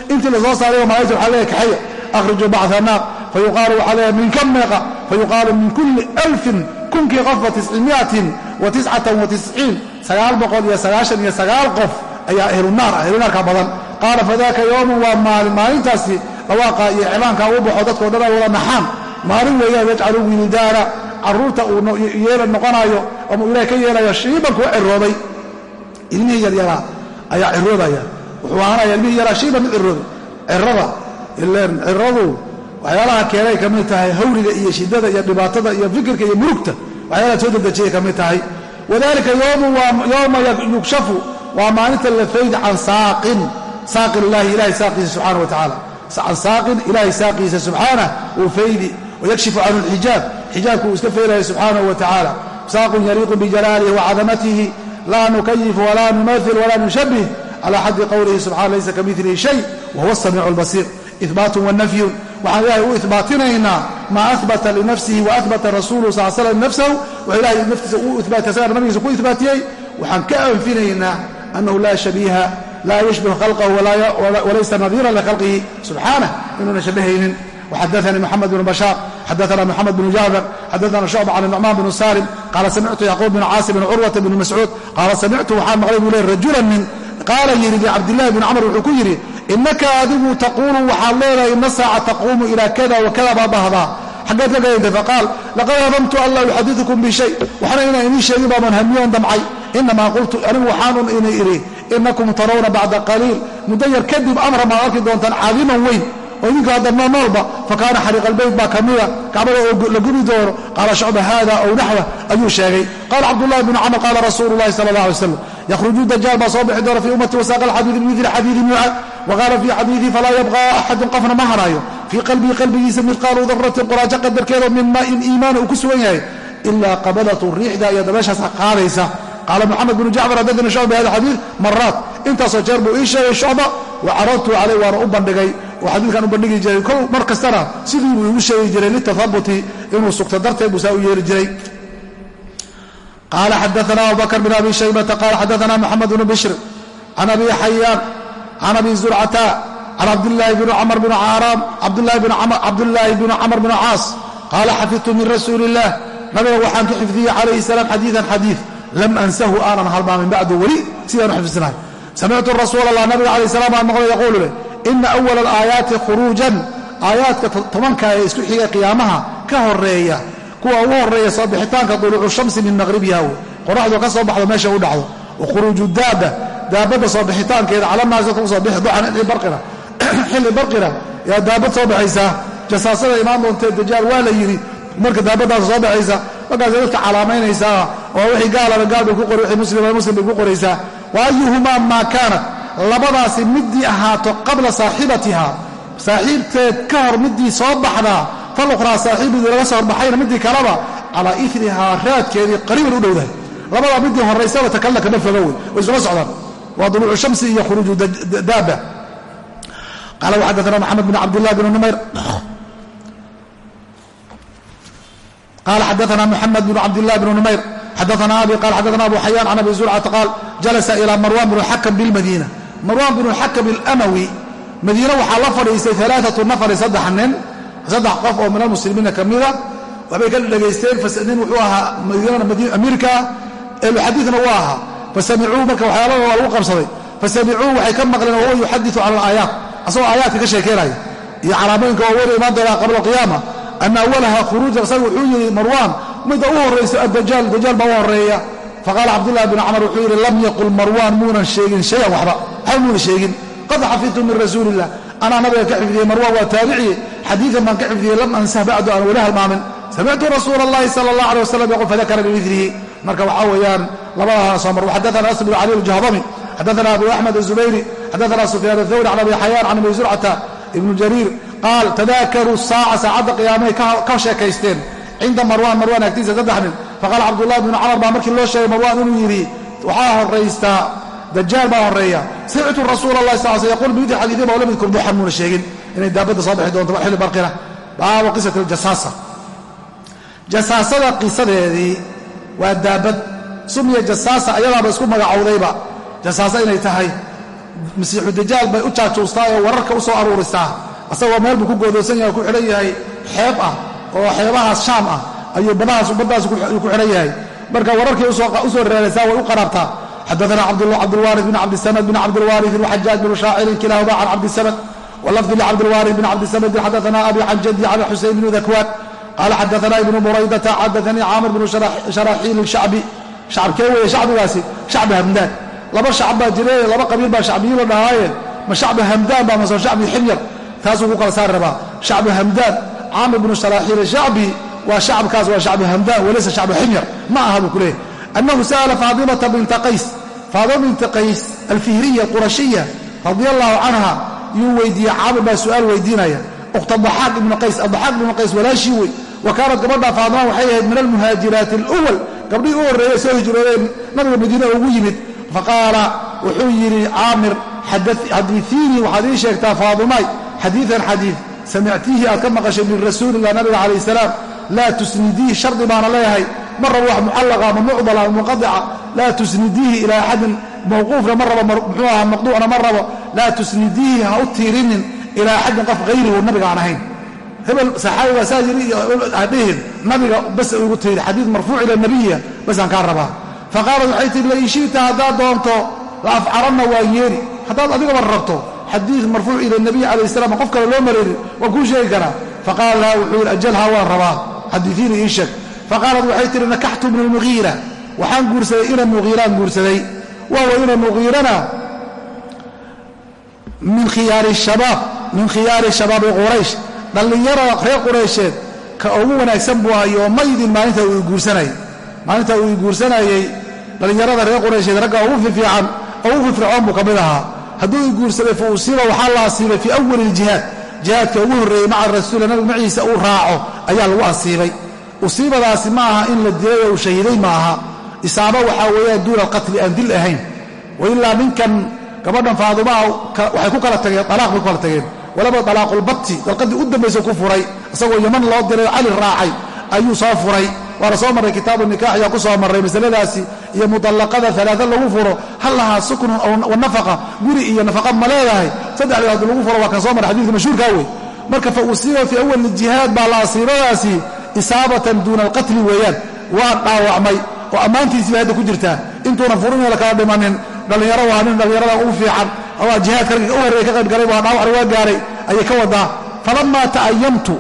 intii la soo saaray malaigta waxa leeyahay kaxaya akhrijuu bacda annaar fayuqaalu waxaa leeyahay min kam meeqa? Fayuqaalu min kulli alfin kunkii qofba tiscimiatin wa tiscatan wa tisciin sagaal boqol iyo sagaashan iyo sagaal qof ayaa ehlunaar ah ehlunaarka badan. Qaala fadaaka yowmun waa maalin maalintaasi dhawaaqa iyo iclaanka uu baxo dadkao dhan wada naxaan. Maalin weeyaan yajcalu wildaana carruurta uu yeela noqonaayo ama uu ilahay ka yeelayo shiiban kuwa cirooday. Ilmihii yaryaraa ayaa ciroodaya wuxuu ahaanaya ilmihii yaraa shiiban waxyaalaha keenay ka mid tahay hawliga iyo shiddada iyo dhibaatada iyo fikirka iyo murugta waxyaalaha soo daldejiyay ka mid tahay. Wadalika yowma yugshafu waa maalinta la faydi can saaqin ilahi ilahay saaqiisa subxana wa tacaala. Can saaqin ilahay saaqiisa subxaanah uu faydi wayakshifu canhu alxijaab xijaabku uu iska faydaya subxaanahu wa tacaala. Saaqun yaliiqu bijalaalihi wacadamatihi laa nukayifu walaa numail walaa nushabih cala xaddi qowlihi subxana laysa kamilihi shay wahuwa asamiicu albasiir ihbaatun wanafyun waxaan ilaahay u ibaatinaynaa maa abata linafsihi waabata rasuulu sal slam nafsahu. Wa ilahay naftiisa u ibaatisaga nabigiisa ku ibaatiyey waxaan ka anfinaynaa annahu laa shabiiha laa yushbihu khalqahu walaysa nadiira likhalqihi subxaanah inuuna shabahaynin. Xadaanii mxamed bn bashaar xadaana mxamed bn jaafar xadaana shucba can nucmaan bn salim. Qaala samictu yacquub bn caasi bn curwata bn mascuud qaala samictu waxaan maqlay buu le rajulan min qaala yidhi licabdilahi bn camr inaka adigu taquulu waxaad leedahay ina saaca taquumu ilaa kada wakada baa bahdaa xaggeed ka gadanta faqaal laqad hadamtu an laa uxadiukum bishay waxna inaan idiin sheegin baa manhamiyoon damcay. Inamaa qultu anigu waxaanun ina idhi inakum tarawna bacda qaliil muddo yar kadib amran baad arki doontaan cadiman weyn oo idinka hadda noolba fakaana xariiq baa ka kacbada oo la gubi doono qaala shucba hada ow naxwa ayuu sheegay. Qaala cabdullahi bnu camr qaala rasuulu llahi sala allah alay slam yakhruju dajaal baa soo bixi doona fii ummati wasaaqa alxadiidi bimidli xadiidi mucaad waqaala fii xadiidii falaa yabqa axadun qofna ma haraayo fii qalbihi qalbigiisa midqaalu daratin qoraajo qadarkeeda min maain iimaana uu ku sugan yahay ilaa qabalatu riixda iyo dabeeshaasa qaadaysa qaala moxamed bnu jacfar xadadana shucba bihada xadiid maraat intaasoo jeer buu ii sheegay shucba wa caradtu caleyh waana u bandhigay oo xadiidkan u bandhigi jiray kol mar kastana sidii inuu sugto buu yeeli jiray qaala xadaana abubakr bn abi shaybata qaala xadaana moxamed bnu bishr can abi xayaan can abi zurcata can cabdillaahi bn camr bn aaraam cabdulaahi bn camr bn caas qaala xafidtu min rasuuli illah nabiga waxaan ka xifdiyey calayhi salaam xadiidan xadiid lam ansahu aanan halmaamin bacdu weli sidaanu xifdisnahay samictu rasuul allah nabiga calayh salam baan maqlay yaquulu leh ina awala alaayaati khuruujan aayaadka tobanka ee isku xiga qiyaamaha ka horreeya kuwa ugu horreeya soo bixitaanka duluucu shamsi min maqribiha wey qoraxdu ka soo baxdo meesha u dhacdo. Wa daaba. Daabadda soo bixitaankeeda cala naasi dadka bixi duxan xilli barqina [CLEARS THROAT] yaa daabad soo baxaysaa jasaasada imaan doontee dajaal waa la yidhi. Marka daabadaas soo baxaysa markaasay dadka calaamaynaysaa oo wixii gaalaba gaal bay ku qori wixii muslima muslim bay ku qoraysaa wa ayuhumaa maa kaanat? Labadaasi middii ahaato qabla saaxibatiha saaxiibteed ka hor middii soo baxdaa fal ukhraa saaxiibidii laga soo horbaxayna middii kaleba calaa irihaa raadkeedii qariiban u dhowdahay. Labadaa middii horaysaba takalla kama foga wey way isula socdaan. Waa duluucu shamsi iyo khuruuju daaba. Qaala waxadana maxamed bin cabdilah bn numayr. Qala xadaana mxamed bn cabdilah bn numayr. Xadaana abi qal xadaana abu xayaan can abi zurcata qaal jalasa ilaa marwan bn xakam bilmadiina. Marwan bn xakam alamawi madiine waxaa la fadhiistay alaaatu nafari saddex nin saddex qof oo min almuslimiina ka mida waxbay ka dhegaysteen nin wuxuu ahaa amiirkaa ehluxadiidna waa ahaa fasamicuu marka waxyaalada waa lagu qabsaday fasamicuu waxay ka maqleen wahuwa yuxadiu cala alaayaat asagoo aayaadka ka sheekeynaya iyo calaamooyinka waaweyn imaan doonaa qabla alqiyaama ana awalaha khuruuja isaga wuxuu yidhi marwaan midda u horrayso addajaal dajaal baa u horreeya. Faqaala cabdullahi bn camar wuxuu yidhi lam yaqul marwaan muunan sheegin shayan waxba waxba muuna sheegin. Qad xafidtu min rasuuli illah anaa nabiga ka xifdiyey marwaan waa taabiciye xadiidan baan ka xifdiyey lam ansah bacdu aan weli halmaamin samictu rasuula allahi sala allah alay wasalam yaqul fadakara bimilihi marka waxaa weeyaan labadaha soo mar xadana asr bn cali aljahdami xadana abu axmed azubayri xadana sufyaan athawri can abi xayaan can abi zurcata ibnu jariir qaal tadaakaruu saaca saacadda qiyaamay ka sheekaysteen cinda marwaan marwaan agtiisa saddex faqaala cabdullahi bnu camar baa markii loo sheegay marwaan inuu yidhi waxaa horaystaa dajaal baa horreeya samictu rasuula allahi sal sl yaqul bimidli xadiidiin baa la midkur duxan muuna sheegin. Inay daabadda soo bixi doonto xilli barqina. Baabu qisati aljasaasa. Jasaasada qisadeedii waa daabad. Sumiya jasaasa ayadaaba isku magacowdayba. Jasaasa inay tahay. Masiixu dajaal bay u jaajuustaa oo wararka u soo aruuristaa asagoo meel buu ku goodoosan yahay ku xidhan yahay xeeb ah oo xeebahaas shaam ah ayuu baddahaas ku xidhan yahay. Marka wararkii u soo reeraysaa way u qaraabtaa xadaana cabdulwaari bn cabdisamad bn cabdilwaari waxajaaj bn shaacirin kilahuma can cabdisamad walafdi licabdilwaari bn cabdisamadin xadaana abi can jaddi can xuseyn bn dakwaan qaala xadaana ibnu buraydata xadaanii caamir bnu sharaxiil shacbi shacabkee weeye shacbigaasi shacbi hamdaan laba shacab baa jire laba qabiil baa shacbiyiin la dhahaaye ma shacbi hamdaan baa mase shacbi ximyar taasuu ku kala saari rabaa shacbi hamdaan caamir bnu sharaxiil shacbi waa shacabkaas waa shacbi hamdaan walaysa shacbi ximyar ma aha buu ku leeyahy annahu sa'ala faatimata binta qays faadima binta qays alfihriya qurashiya radia allahu canha yuu weydiiyey caamir baa su'aal weydiinaya ukhta daxaaq ibnu qays adaxaaq ibnu qays walaashii wey wa kaanat gabadha faadima waxay ahayd min almuhaajiraati alwal gabdhihii u horreeyey soo hijroodeen nabiga madiine ugu yimid faqaala wuxuu yidhi caamir xadiiiinii waxaad ii sheegtaa faadimay xadiian xadiid samictiihi aad ka maqashay min nabiga laa tusnidiihi shardi baana leeyahay ma rabo wax mucdala ama munqadica laa tusnidiihi ilaa axadin. Mawquufna ma rabo muxuu ahaa maqduucna ma rabo laa tusnidiihi ha u tiirinin ilaa axadin qof hayrihu nabiga aan ahayn. Hebel saxaabigaa saa yiri hadhihin nabiga bas ugu tiiri xadiid marfuuc ila nabiya basaan kaa rabaa. Faqaalat waxay tihi lain shi'ta haddaad doonto la afcaranna waan yeeli haddaad adigaba rabto xadiid marfuuc ila nabiy calayh salam qof faqaalat waxay tihi nakaxtu bna lmugiira waxaan guursaday ina mugiiraan guursaday. Wahuwa ina mugiirana min khiyaari shabaabi quraysh. Dhallinyarada reer quraysheed ka ugu wanaagsan buu ahaa yoomaydin maalinta uu guursanayay maalinta uu guursanayey dhallinyarada reer quraysheed ragga ugu fiican ugu firfircoon buu ka mid ahaa. Hadduu guursaday fa usiiba waxaa la asiibay fii awali iljihaad jihaadka ugu horreeyey maca rasuula nabigu maciisa uu raaco ayaa lagu asiibay usiibadaasi ma aha in la dilay oo uu shahiiday ma aha isaaba waxaa weeyaan duuna alqatli aan dil ahayn. Wailaa ninkan gabadhan faadumaa waxay ku kala tageen alaaq bay ku kala tageen. Walaba dalaaqulbatti dalqadii u dambaysa ku furay. Isagoo yaman loo diray oo cali raacay ayuu soo furay. Waana soo marray kitaabu nikaax ayaa ku soo marray masaladaasi iyo mudallaqada alaaa lagu furo. Hal lahaa suknun wa nafaqa guri iyo nafaqa ma leedahay. Saddexdii haddii lagu furo waa kan soo marray xadidka mashhuurkaa wey marka fa usiiba fii awali jihaad baa la asiibadaasi isaabatan duuna alqatli weeyaan waa dhaawacmay oo ammaantiisiibay hadda ku jirtaa intuuna furinoo la kala dhimanin dhallinyaro waa nin dhallinyarada ugu fiican waa jihaadka u horreeye ka qayb galay waa dhaawacna waa gaaray ayay ka wadaa falammaa ta'ayamtu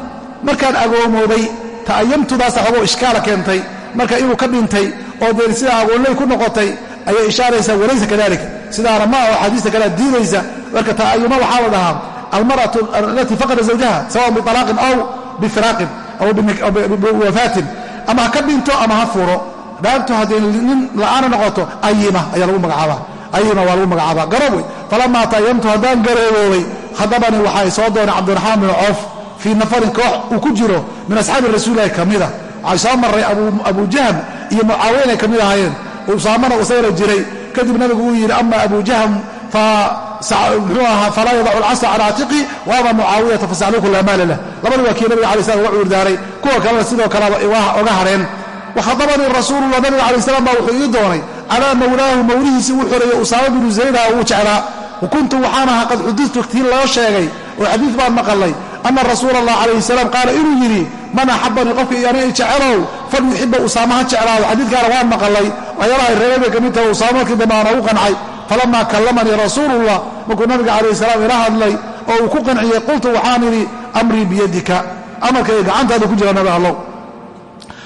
markaan agoomoobay ta'ayamtudaasa xogoo ishkaala keentay marka inuu ka dhintay oo dee sidaa agoonley ku noqotay ayay ishaaraysaa walaysa kadalika sidaana ma aho axaadiista kalea diidaysa marka ta'ayuma waxaa la dhahaa almar'atu alatii faqada zawjaha sawaءan biطalaaqin aw bifiraaqin biwafaatin ama ha ka dhinto ama ha furo dhaagtu hadday nin la'aana noqoto ayima ayaa lagu magacaabaa ayima waa lagu magacaabaa garoob wey falamaa ta'ayamtu haddaan garooboobay khadabanii waxay soo doonay cabdiraxmaan bin coof fii nafarin koox uu ku jiro min asxaabi rasuulilahi ka mida waxay soo marray abujahm iyo mucaawiyan ay ka mid ahaayeen usaamana usayra jiray kadib nabigu uu yidhi ama abujahm muxuu ahaa falaa yadacu alcasa cala atiqi wa ama mucaawiyata fasacluuku laa maala lah labadu waa nabiga alay slam uga cuurdaaray kuwa kalena sidoo kaleba oga hareen wakhadabanii rasuulullah nabiga alay slam baa wuxuu ii doonay calaa mawlaahu mawlihiisii uu xoreeyey usaama binu zaydha uu jeclaa wa kuntu waxaan ahaa qad xudidtu tii loo sheegay oo xadiid baan maqalay ana rasuula allah calayhi salaam qaala inuu yidhi man axabanii qofkii ana jecelow fal yuxiba usaama ha jeclaado xadiidkaana waan maqalay waxyaalaha reebay bay ka mid tahay usaama markii dambe aan ugu qancay falamaa kallamanii rasuulullah markuu nabiga calayh salaam ila hadlay oo uu ku qanciyey qultu waxaan idhi amrii biyadika amarkay gacantaada ku jira nabi allow.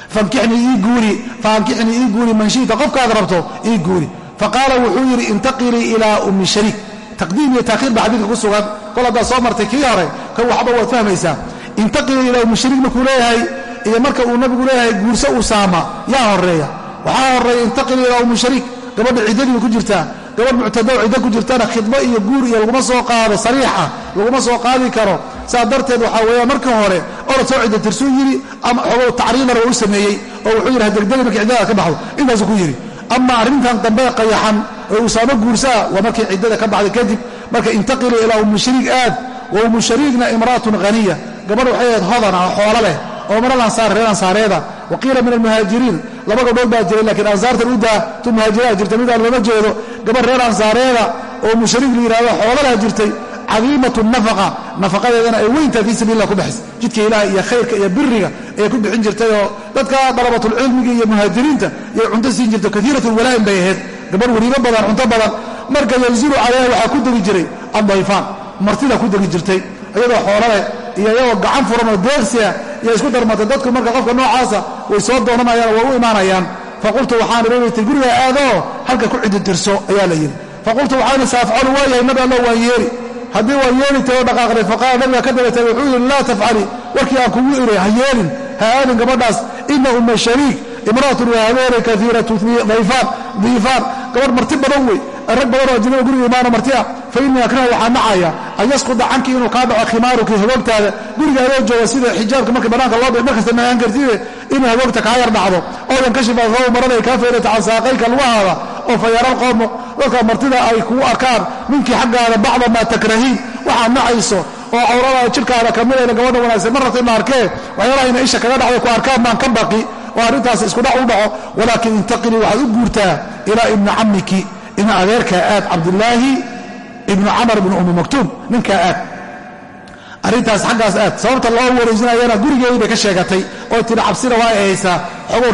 Fankixnii ii guuri faankixnii ii guuri man qofkaad rabto ii guuri. Faqaala wuxuu yidhi intaqilii ilaa ummi shariik taqdiim iyo taakhiir xadiidka ku sugan. Kol haddaad soo martay kii hore kan waxba waad fahmaysaa. Intaqilii ilaa ummi shariik markuu leeyahay iyo marka uu nabigu leeyahay guurso usaama yaa horreeya waxaa horreeya intaqilii ilaa ummi shariik gabadha ciddadii ku jirtaa gabadh muctado ciddo ku jirtana khidbo iyo guur iyo laguma soo qaado sariixa laguma soo qaadi karo. Saa darteed waxaa weeyaan marka hore orad soo cidda tirsuu yidhi ama xogow tacriidana waa u sameeyey oo wuxuu yidhi hadegdegi markii ciddada ka baxdo intaasuu ku yidhi ama arrintan dambe qayaxan oo usaamo guursaa waa markay ciddada ka baxday kadib marka intaqili ilaa ummu shariik aad wa ummu shariikna imra'atun haniya gabadh waxay ahayd hodan ah xoolo leh oo min alansaar reer ansaareeda wa qiila min almuhaajiriin laba gabdhood baa jiray laakiin ansaartan udaa tu muhaajiraha jirta midaan looma jeedo gabadh reer ansaareeda oo ummu shariik la yidhahdo xoolalaha jirtay cadiimatu nafaqa nafaqadeedana ay weyntahay fii sabiillah ku bixis jidka ilaah iyo khayrka iyo biriga ayay ku bixin jirtay oo dadka dalabatulcilmiga iyo muhaajiriinta yay cunto siin jirta kaiiratulwalaa'im bay ahayd. Gabadh weriibo badan cunto badan. Marka yanzilu calayha waxaa ku degi jiray addayfaan martida ku degi jirtay. Iyadoo xoolale iyo iyagoo gacan furan oo deeqsiah iyo isku darmatay. Dadku marka qofka noocaasa way soo doonanayaan way u imaanayaan. Faqultu waxaan ibabaytay guriga aadoo halka ku ciditirso ayaa la yidhi. Faqultu waxaan saafcalu waa yahay nabi allah waan yeeri haddii waan yeeli tago dhaqaaqday faqaala nabiga ka dabatay wuxuu yidhi laa tafcali warkii aan kugu iray ha yeelin ha aadin gabadhaas ina umma shariik imra'atun waa habeenay kaiiratu dayfaan diifaan gabadh marti badan wey rag badan oo ajnaba guriga imaano marti ah fa innii akraha waxaa nacaya an yasquda inuu kaa dhaco khimaaruki hagoogtaada guriga adoo jooga sida xijaabka marka bannaanka loo bix markasta nagaan kartide inuu hagoogta kaa yar dhacdo. Oo yankashifa haw marada ay kaa feerata can lugahaada oo fa yara dadka martida ay kugu arkaan ninkii xaggaada bacda maa takrahiin. Waxaad nacayso oo cawradaada jidhkaada ka midayna gabadha wanaagsan ma rabta in la arkee? Waxyaalahayna isha kaga dhacday ku arkaan baan ka baqi. Oo arrintaas iskudhac u dhaco walaakin intaqilii waxaad u guurtaa ilaa ibni cammiki ibna adeerkaa aad cabdulaahi ibnu camar ibnu ummi maktuum ninkaa aad. Arrintaas xaggaas aad sababta loo wareejinayana gurigeedii ka sheegatay oo tidhi cabsina waa ay haysaa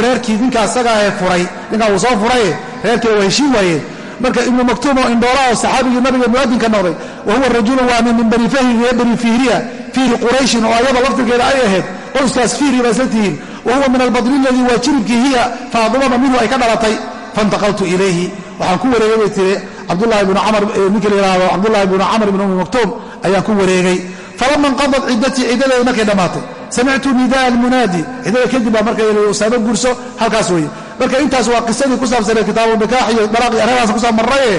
reerkii ninkaa asagaa ee furay ninkaa uu soo furaye reerkiina waa heshiin waayeen. Marka ibnu maktuum oo indhoolaha oo saxaabigii nabiga mu'adinka noqday wa rajulun waa min bani fahri ree bani fihriya fiihri qurayshin oo ayada laftirkeeda ay ahayd qoyskaas fiihri baa isla tihiin. Wa min albadri aladii waa jiribkii hiya faadumada minhu ay ka dhalatay faintaqaltu ilayhi. Waxaan ku wareegay bay tiri cabdulahi bnu camar ninkii la yidhaahdo cabdullahi bnu camar ibn ummi maktuum ayaan ku wareegay. Falama inqadat ciddatii ciddadeeda markay dhammaatay samictu nidaa almunaadi ciddada kadib baa markay usaamo gurso halkaas weeye. Marka intaas waa qisadii ku saabsaneed kitaabu nikaax iyo dalaaq iyo arrimahaas ku soo marraye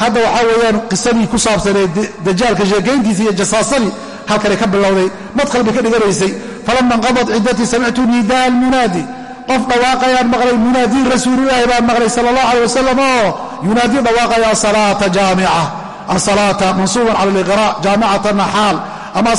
hadda waxaa weeyaan qisadii ku saabsaneed dajaalka sheekayntiisa iyo jasaasadii halkanay ka bilowday. Madkhal ka dhiganaysay. Falama inqadat ciddatii samictu nidaa almunaadi qof dhawaaqayaan maqlay munaadii rasuulilaahi baan maqlay sala allah aleh wasalam oo yunaadii dhawaaqaya asalaata jaamica asalaata mansuuban cala liqraa jaamicatana xaal ama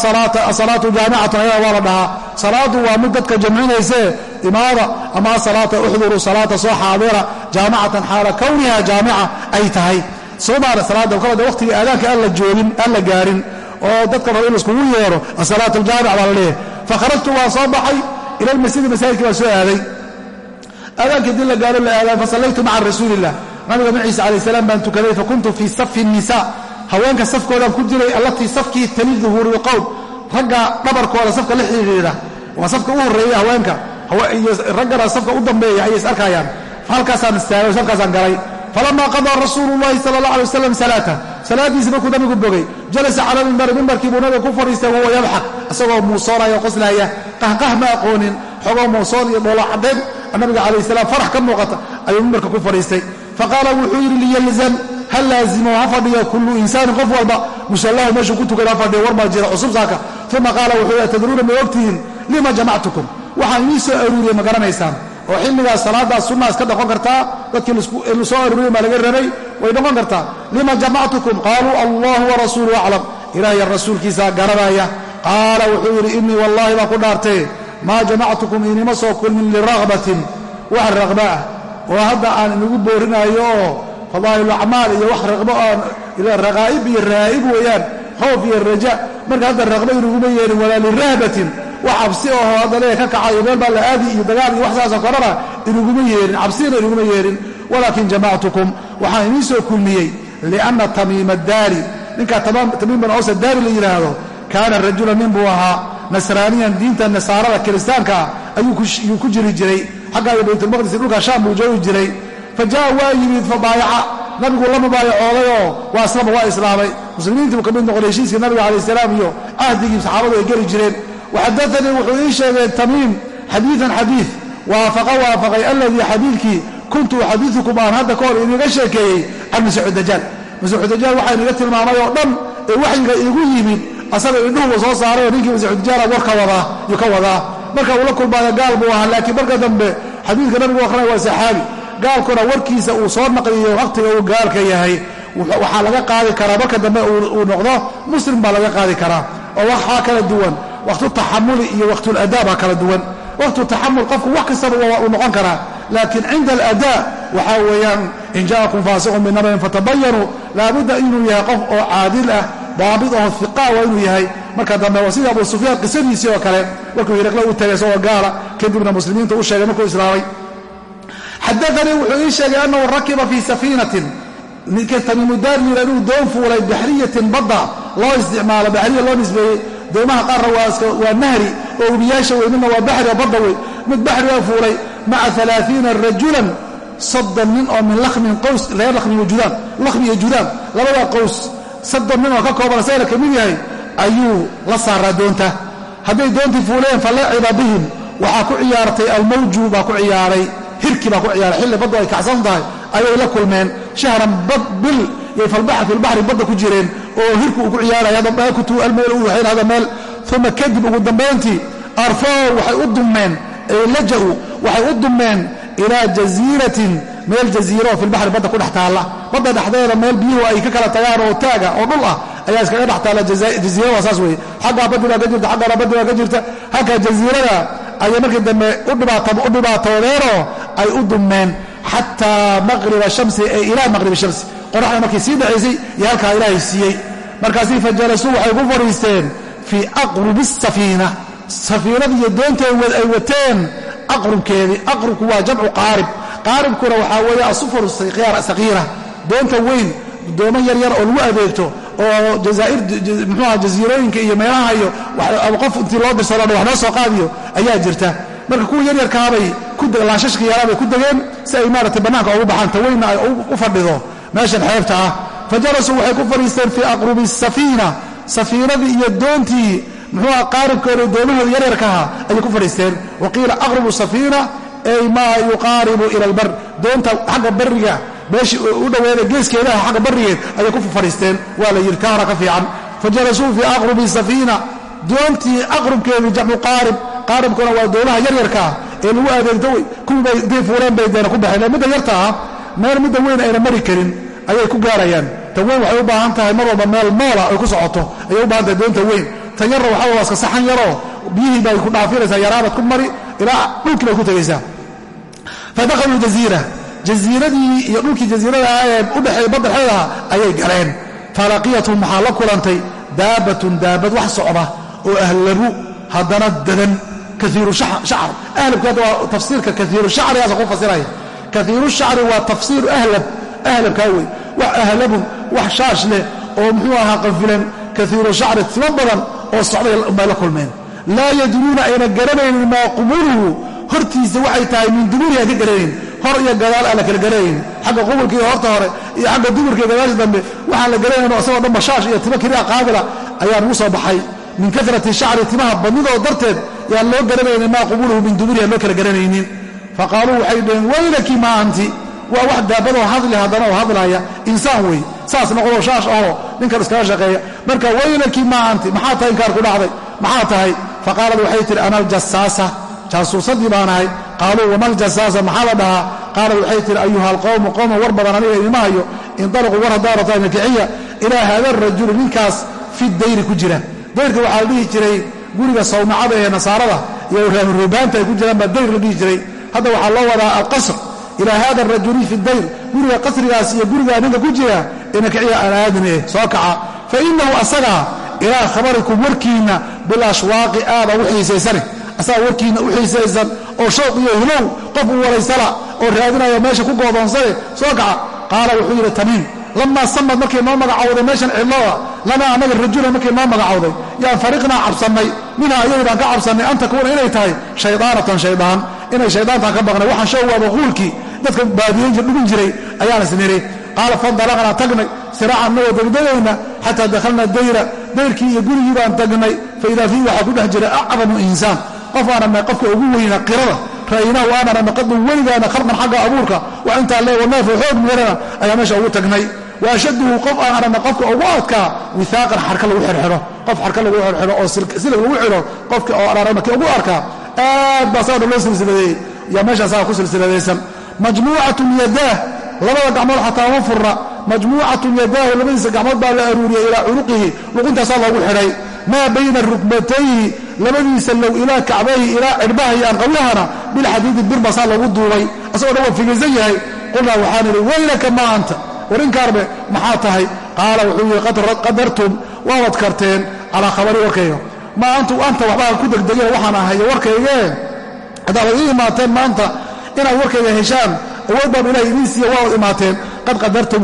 asalaatu jaamicatan ayaa waa la dhahaa. Salaadu waa mid dadka jamcinaysee imaada ama asalaata uxduru salaata soo xaadira jaamicatan xaala kowniha jaamica ay tahay. Somaala salaada kolade waqhtigii aadaanka aan la joogin aan la gaarin oo dadka raba in laiskugu yeero asalaat aljaamic baa la leeyahay. Fakharajtu waan soo baxay ila lmasjidi masaajidkii baan soo aaday aadaanka dii la gaaro la aadaan fasallaytu maca rasuuliillah nabiga maciisa calayh salaam baan tukaday fakuntu fii safi nisa haweenka safkoodaan ku jiray allatii safkii tali duhuuri lqowm ragga dhabarkooda safka la xidhiidha waa safka u horreeya haweenka. Raggana safka u dambeeya ayay is arkayaan. Halkaasaan istaagay safkaasaan galay. Falamaa qadaa rasuulu llahi sala allah alay wasalam salaata. Salaadiisi markuu nabigu bogay. Jalasa cala mimbari mimbarkii buu nabiga ku fadhiistay wahuwa yadxak isagoo muusoonaya qoslaaya qahqah ma aqoonin. Xogoo muusoon iyo dhoolo caddayn nabiga calayh salaam farax ka muuqata ayuu mimbarka ku fadhiistay. Faqaala wuxuu yidhi liyalzam ha laazimo ha fadhiyo kullu insaanin qof walba. Musallahu meeshuu ku tukada ha fadhiyo war baa jira cusub saaka. Uma qaala wuxuu yidhi tadruuna ma ogtihiin? Lima jamactukum? Waxaan idiin soo aruuriyey ma garanaysaan. Oo xilligaas salaadaas sunna iska noqon kartaa dadkii la soo aruuriyey maa laga rabay way noqon kartaa. Lima jamactukum? Qaaluu allahu warasuulu aclam. Ilaahiy rasuulkiisaa garanaya. Qaala wuxuu yidhi maa jamactukum inima soo kulmin liraqbatin wax raqba ah. Oo hadda aan inagu boorinaayo oo fadaa'il acmaal iyo wax raqbo aan raqaa'ib iyo raa'ib weeyaan khoof iyo raja. Marka hadda raqba inaguma yeelin walaa lirahbatin wax cabsi ahoo hadda lee ka kacayo meel baa la aadi iyo dagaal iyo wax saasoo kalena inuguma yeerin cabsina inuguma yeerin walaakin jamactukum waxaan idiin soo kulmiyey lianna tamiima daari ninkaa tamiim bin daari la yidhaahdo kaana rajulan nin buu ahaa nasraaniyan diinta nasaarada kiristaanka ah ayuu ku jiri jiray. Xagga iyo baytulmaqdis dhulka shaam buu joogi jiray. Fa jaa waa yimid fa baayaca. Nabigu la mubaayacoodayoo waa islama waa islaamay. Muslimiintii buu ka mid noqday heshiiskii nabiga calayh salaam iyo cahdigii saxaabadu ay geli jireen. Waxadaanii wuxuu ii sheegay tamiim xadiian xadiid waafaqa waafaqay alladii xadiidkii. Kuntu uxadiukum aan hadda kahor iniga sheekeeyey can masiixu dajaal. Masiixu dajaal waxaa iniga tilmaamay oo dhan ee waxyiga iigu yimid asaga indhuhuba soo saarayoo ninkii masiixu dajaala war ka wadaa yuu ka wadaa. Marka uu la gaal buu ahaa laakiin marka dambe xadiidka nabigu akrinaya waa saxaabi. Gaalkuna warkiisa uu soo naqliyo wakhtiga uu gaalka yahay waxaa laga qaadi karaa. Marka dambe uu noqdo muslim baa laga qaadi karaa oo waxaa kala duwan. Wakhtu taxamuli iyo wakhtuuladaa baa kala duwan. Wakhtu taxamul qofku wax kastaba uu noqon karaa. Laakiin cinda aladaa waxaa weeyaan in ja'akum faasiqun binabayin fatabayanuu laabudda inuu yahay qof oo caadil ah daabit oo iqa waa inuu yahay. Marka dambe waa abu sufyaan qisadiisii oo kale markuu hiraqle u tagay isagoo gaala kadibna muslimiinta u sheegay markuu islaamay xadaanii wuxuu ii sheegay annahu rakiba fii safiinatin. Ninka tamiimudaarmir inuu doon fuulay baxriyatin badda loo isticmaalo baxriya loo nisbeeyey. Doomaha qaarna waa nahri oo ubiyaasha wey waa baxri oo badda wey mid baxri oo fuulay maca alaaiina rajulan soddon nin oo min lakhmin qows reer lakhmi judaan lakhmi iyo judaan. Labada qows soddon nin oo ka kooban asagana ka mid yahay ayuu la saaraa doonta. Hadday doontii fuuleen falaciba bihim. Waxaa ku ciyaartay almawju baa ku ciyaaray. Hirki baa ku ciyaaray. Xilli baddu ay kacsan tahay ayay la kulmeen. Shahran bil yay filbaxri badda ku jireen oo hirku uu ku ciyaaraya kutu almeel u waxayn hada meel. Uma kadib ugu dambayntii arfoo waxay u dummeen laja'u waxay u dummeen ilaa jaziiratin meel jaziiro oo filbaxri badda ku dhex taalla. Badda dhexdeeda meel biyuhu ay ka kala tagaan oo taaga oo dhul ah ayaa iskaga dhex taalla jaziira saas weeye. Xaggaa baddi baa ka jirta xaggana baddi baa ka jirta. Halkaa jaziirada ayay markii dambe u dhibaatoodeenoo ay u dummeen xataa maqriba shamsi ee ilaa maqribi shamsi. Qoraxda markay sii dhacaysay iyo halkaa ilaahay siiyey. Markaasii fajalasuu waxay ku fadhiisteen fii aqrubi safiina safiinadii iyo doonteed ay wateen aqrubkeedii aqrubku waa jamcu qaarib qaaribkuna waxaa weeye asufur saqiira. Doonta weyn doomo yaryar oo lagu adeegto oo jazaair muxuuha jaziirooyinka iyo meelaha iyo qof intii loo dirsado wax noo soo qaadiyo ayaa jirta. Marka kuwa yaryarkaabay laashashka yaraa ku degeen si ay maaragtay bannaanka ugu baxaan taweynna ay u fadhido. Meeshan xeebta ah. Fa waxay ku fadhiisteen fii aqrubi safiina safiinadii iyo doontii muxuuha qaaribkooda doomahooda yaryarkaha ayay ku fadhiisteen. Wa qiila aqrubu safiina ay maa yuqaaribu ila albar. Doonta xagga barriga meeshii u dhoweeda geeskeedaha xagga barrigeed ayay ku fadhiisteen waa la yidhi ka hora ka fiican. Fa jalasuu fii aqrubi safiina. Doontii aqrubkeedii jamcu qaarib. Qaaribkuna waa doomaha yaryarkaa ee lagu adeegto wey kuwiibay intay bay deena ku baxeen. Midda yarta ah meel midda weyn ayna mari karin ayay ku gaarayaan. Tan weyn waxay u baahan tahay mar walba meel moola ay ku socoto. Ayay u baahan tahay doonta weyn. Tan yarra waxaa waa iska saxan yaroo. Biyihii bay ku dhaafinaysaa yaraabaad ku mari ilaa dhulkii bay ku tegaysaa fadakhaluu jaziira jaziiradii iyo dhulkii jaziirada ah ee u dhexeeya baddaxeedaha ayay galeen. falaqiyathum waxaa la kulantay daabbatun daabad wax socda oo ahlabu haddana dadan. kaiiru shacar ahlabka hadda waa tafsiirka kaiiru shacrigaasa ku fasiraya kaiiru shacri waa tafsiiru ahlab ahlabkaa wey wax ahlabun wax shaash leh oo muxuu ahaa qafilan kaiiru shacri timo badan oo socday bay la kulmeen laa yadruuna ayna garanaynin maa qubuluhu hortiisa waxay tahay min duburihi aan ka garanayn hor iyo gadaal aan la kala garanayn xagga qubulka horta hore iyo xagga duburka iyo gadaasha dambe waxaan la garanayno isagoo dhan bashaash iyo timo kiria qaabila ayaa nagu soo baxay. Min karati shacri timaha badnidoo darteed yaan loo garanaynin maa qubuluhu min duburihi loo kala garanaynin. Faqaaluu waxay dhaheen waylaki maa waa wax daabadoo hadli haddana oo hadlaaya insaan wey. Saas noqdoo shaash ahoo ninkan iskaga shaqeeya. Marka waylaki maa maxaa tahay inkaar ku dhacday? Maxaa tahay? Faqaalad waxay tihi ana aljasaasa jaasuusadii baan ahay qaaluu wama aljasaasa maxaa la dhahaa? Qaalad waxay tihi ayuha alqowmu qowman war badan aniga idima hayo indalaquu war haddaa rataa nakiciya ilaa haada arajuli ninkaas fi dayri ku jira. Dayrka waxaa la dhihi jiray guriga sawmacada ee nasaarada iyo ruubaanta ay ku jiraan baa dayr la dhihi jiray. Hadda waxaa loo wadaa alqasr. Ilaa hada arajuli fi dayr. Guriga qasrigaas iyo gurigaa ninka ku jira ee aadin eh soo kaca. Fa inahu asagaa ilaa khabarikum warkiinna bilashwaaqi aada u xiisaysane asaga warkiina u xiisaysan oo shooq iyo hulow qof uu waraysala oo raadinaya meesha ku goodoonsane soo kaca qaala wuxuu yidhi tamiim. Lamaa samad markay noo magacowday meeshan cidlooda lanaa annaga rajulan markay noo magacowday. Yaan fariqnaa cabsannay. Minha ayadaan ka cabsannay. An takuuna inay tahay shaydaanatan shaydaan. Inay shaydaantaan ka baqnay. Waxaan shoo waaba quulkii dadka baadiyen dhugun jiray ayaan isniri qaala fandalaqnaa tagnay. Siraacan nagoo degdegayna. Xataa dakhalna dayra. Dayrkii iyo gurigii baan tagnay. Faidaa fiihi waxaa ku dhex jira acdamu insaan qof aanana qofka ugu weyna qirada ra'aynahu aanana qadun weligaana khalqan xagga abuurka wax intaa leego neefo xoog meerana ayaa meesha ugu tagnay. Wa qof aan aragna qofka ugu adkaa wihaaqan xarka lagu xirxidho qof xarka lagu xirxidho oo silig lagu xidho qofka oo aragna kii ugu arkaa aad baa saga loo silsiladeeyey yaa meeshaa saga ku silsiladaysan majmuucatun yadaah labada gacmood xataa uma furna majmuucatun yadaahu labadiisa gacmood baa la aruuriyey ilaa cunuqihi luquntaasaa loogu xidhay maa bayna rukbatayhi labadiisa low ilaa kacbayhi ilaa cidhbaha iyo anqawyahana bilxadiidi birbasaa loogu duubay. Asagoo dhan waa figaysan yahay. Qulnaa waxaan idhi waylaka maa warinkaarbe maxaa tahay? Qaala wuxuu yidhi qadartum waawad karteen. Calaa khabari warkayga maa anta waxbaa ku degdegeen waxaan ahayo warkaygee haddaad ii imaateen maanta inaad warkayga heshaan awood baan ilahay idiin siiya waawad imaateen. Qad qadartum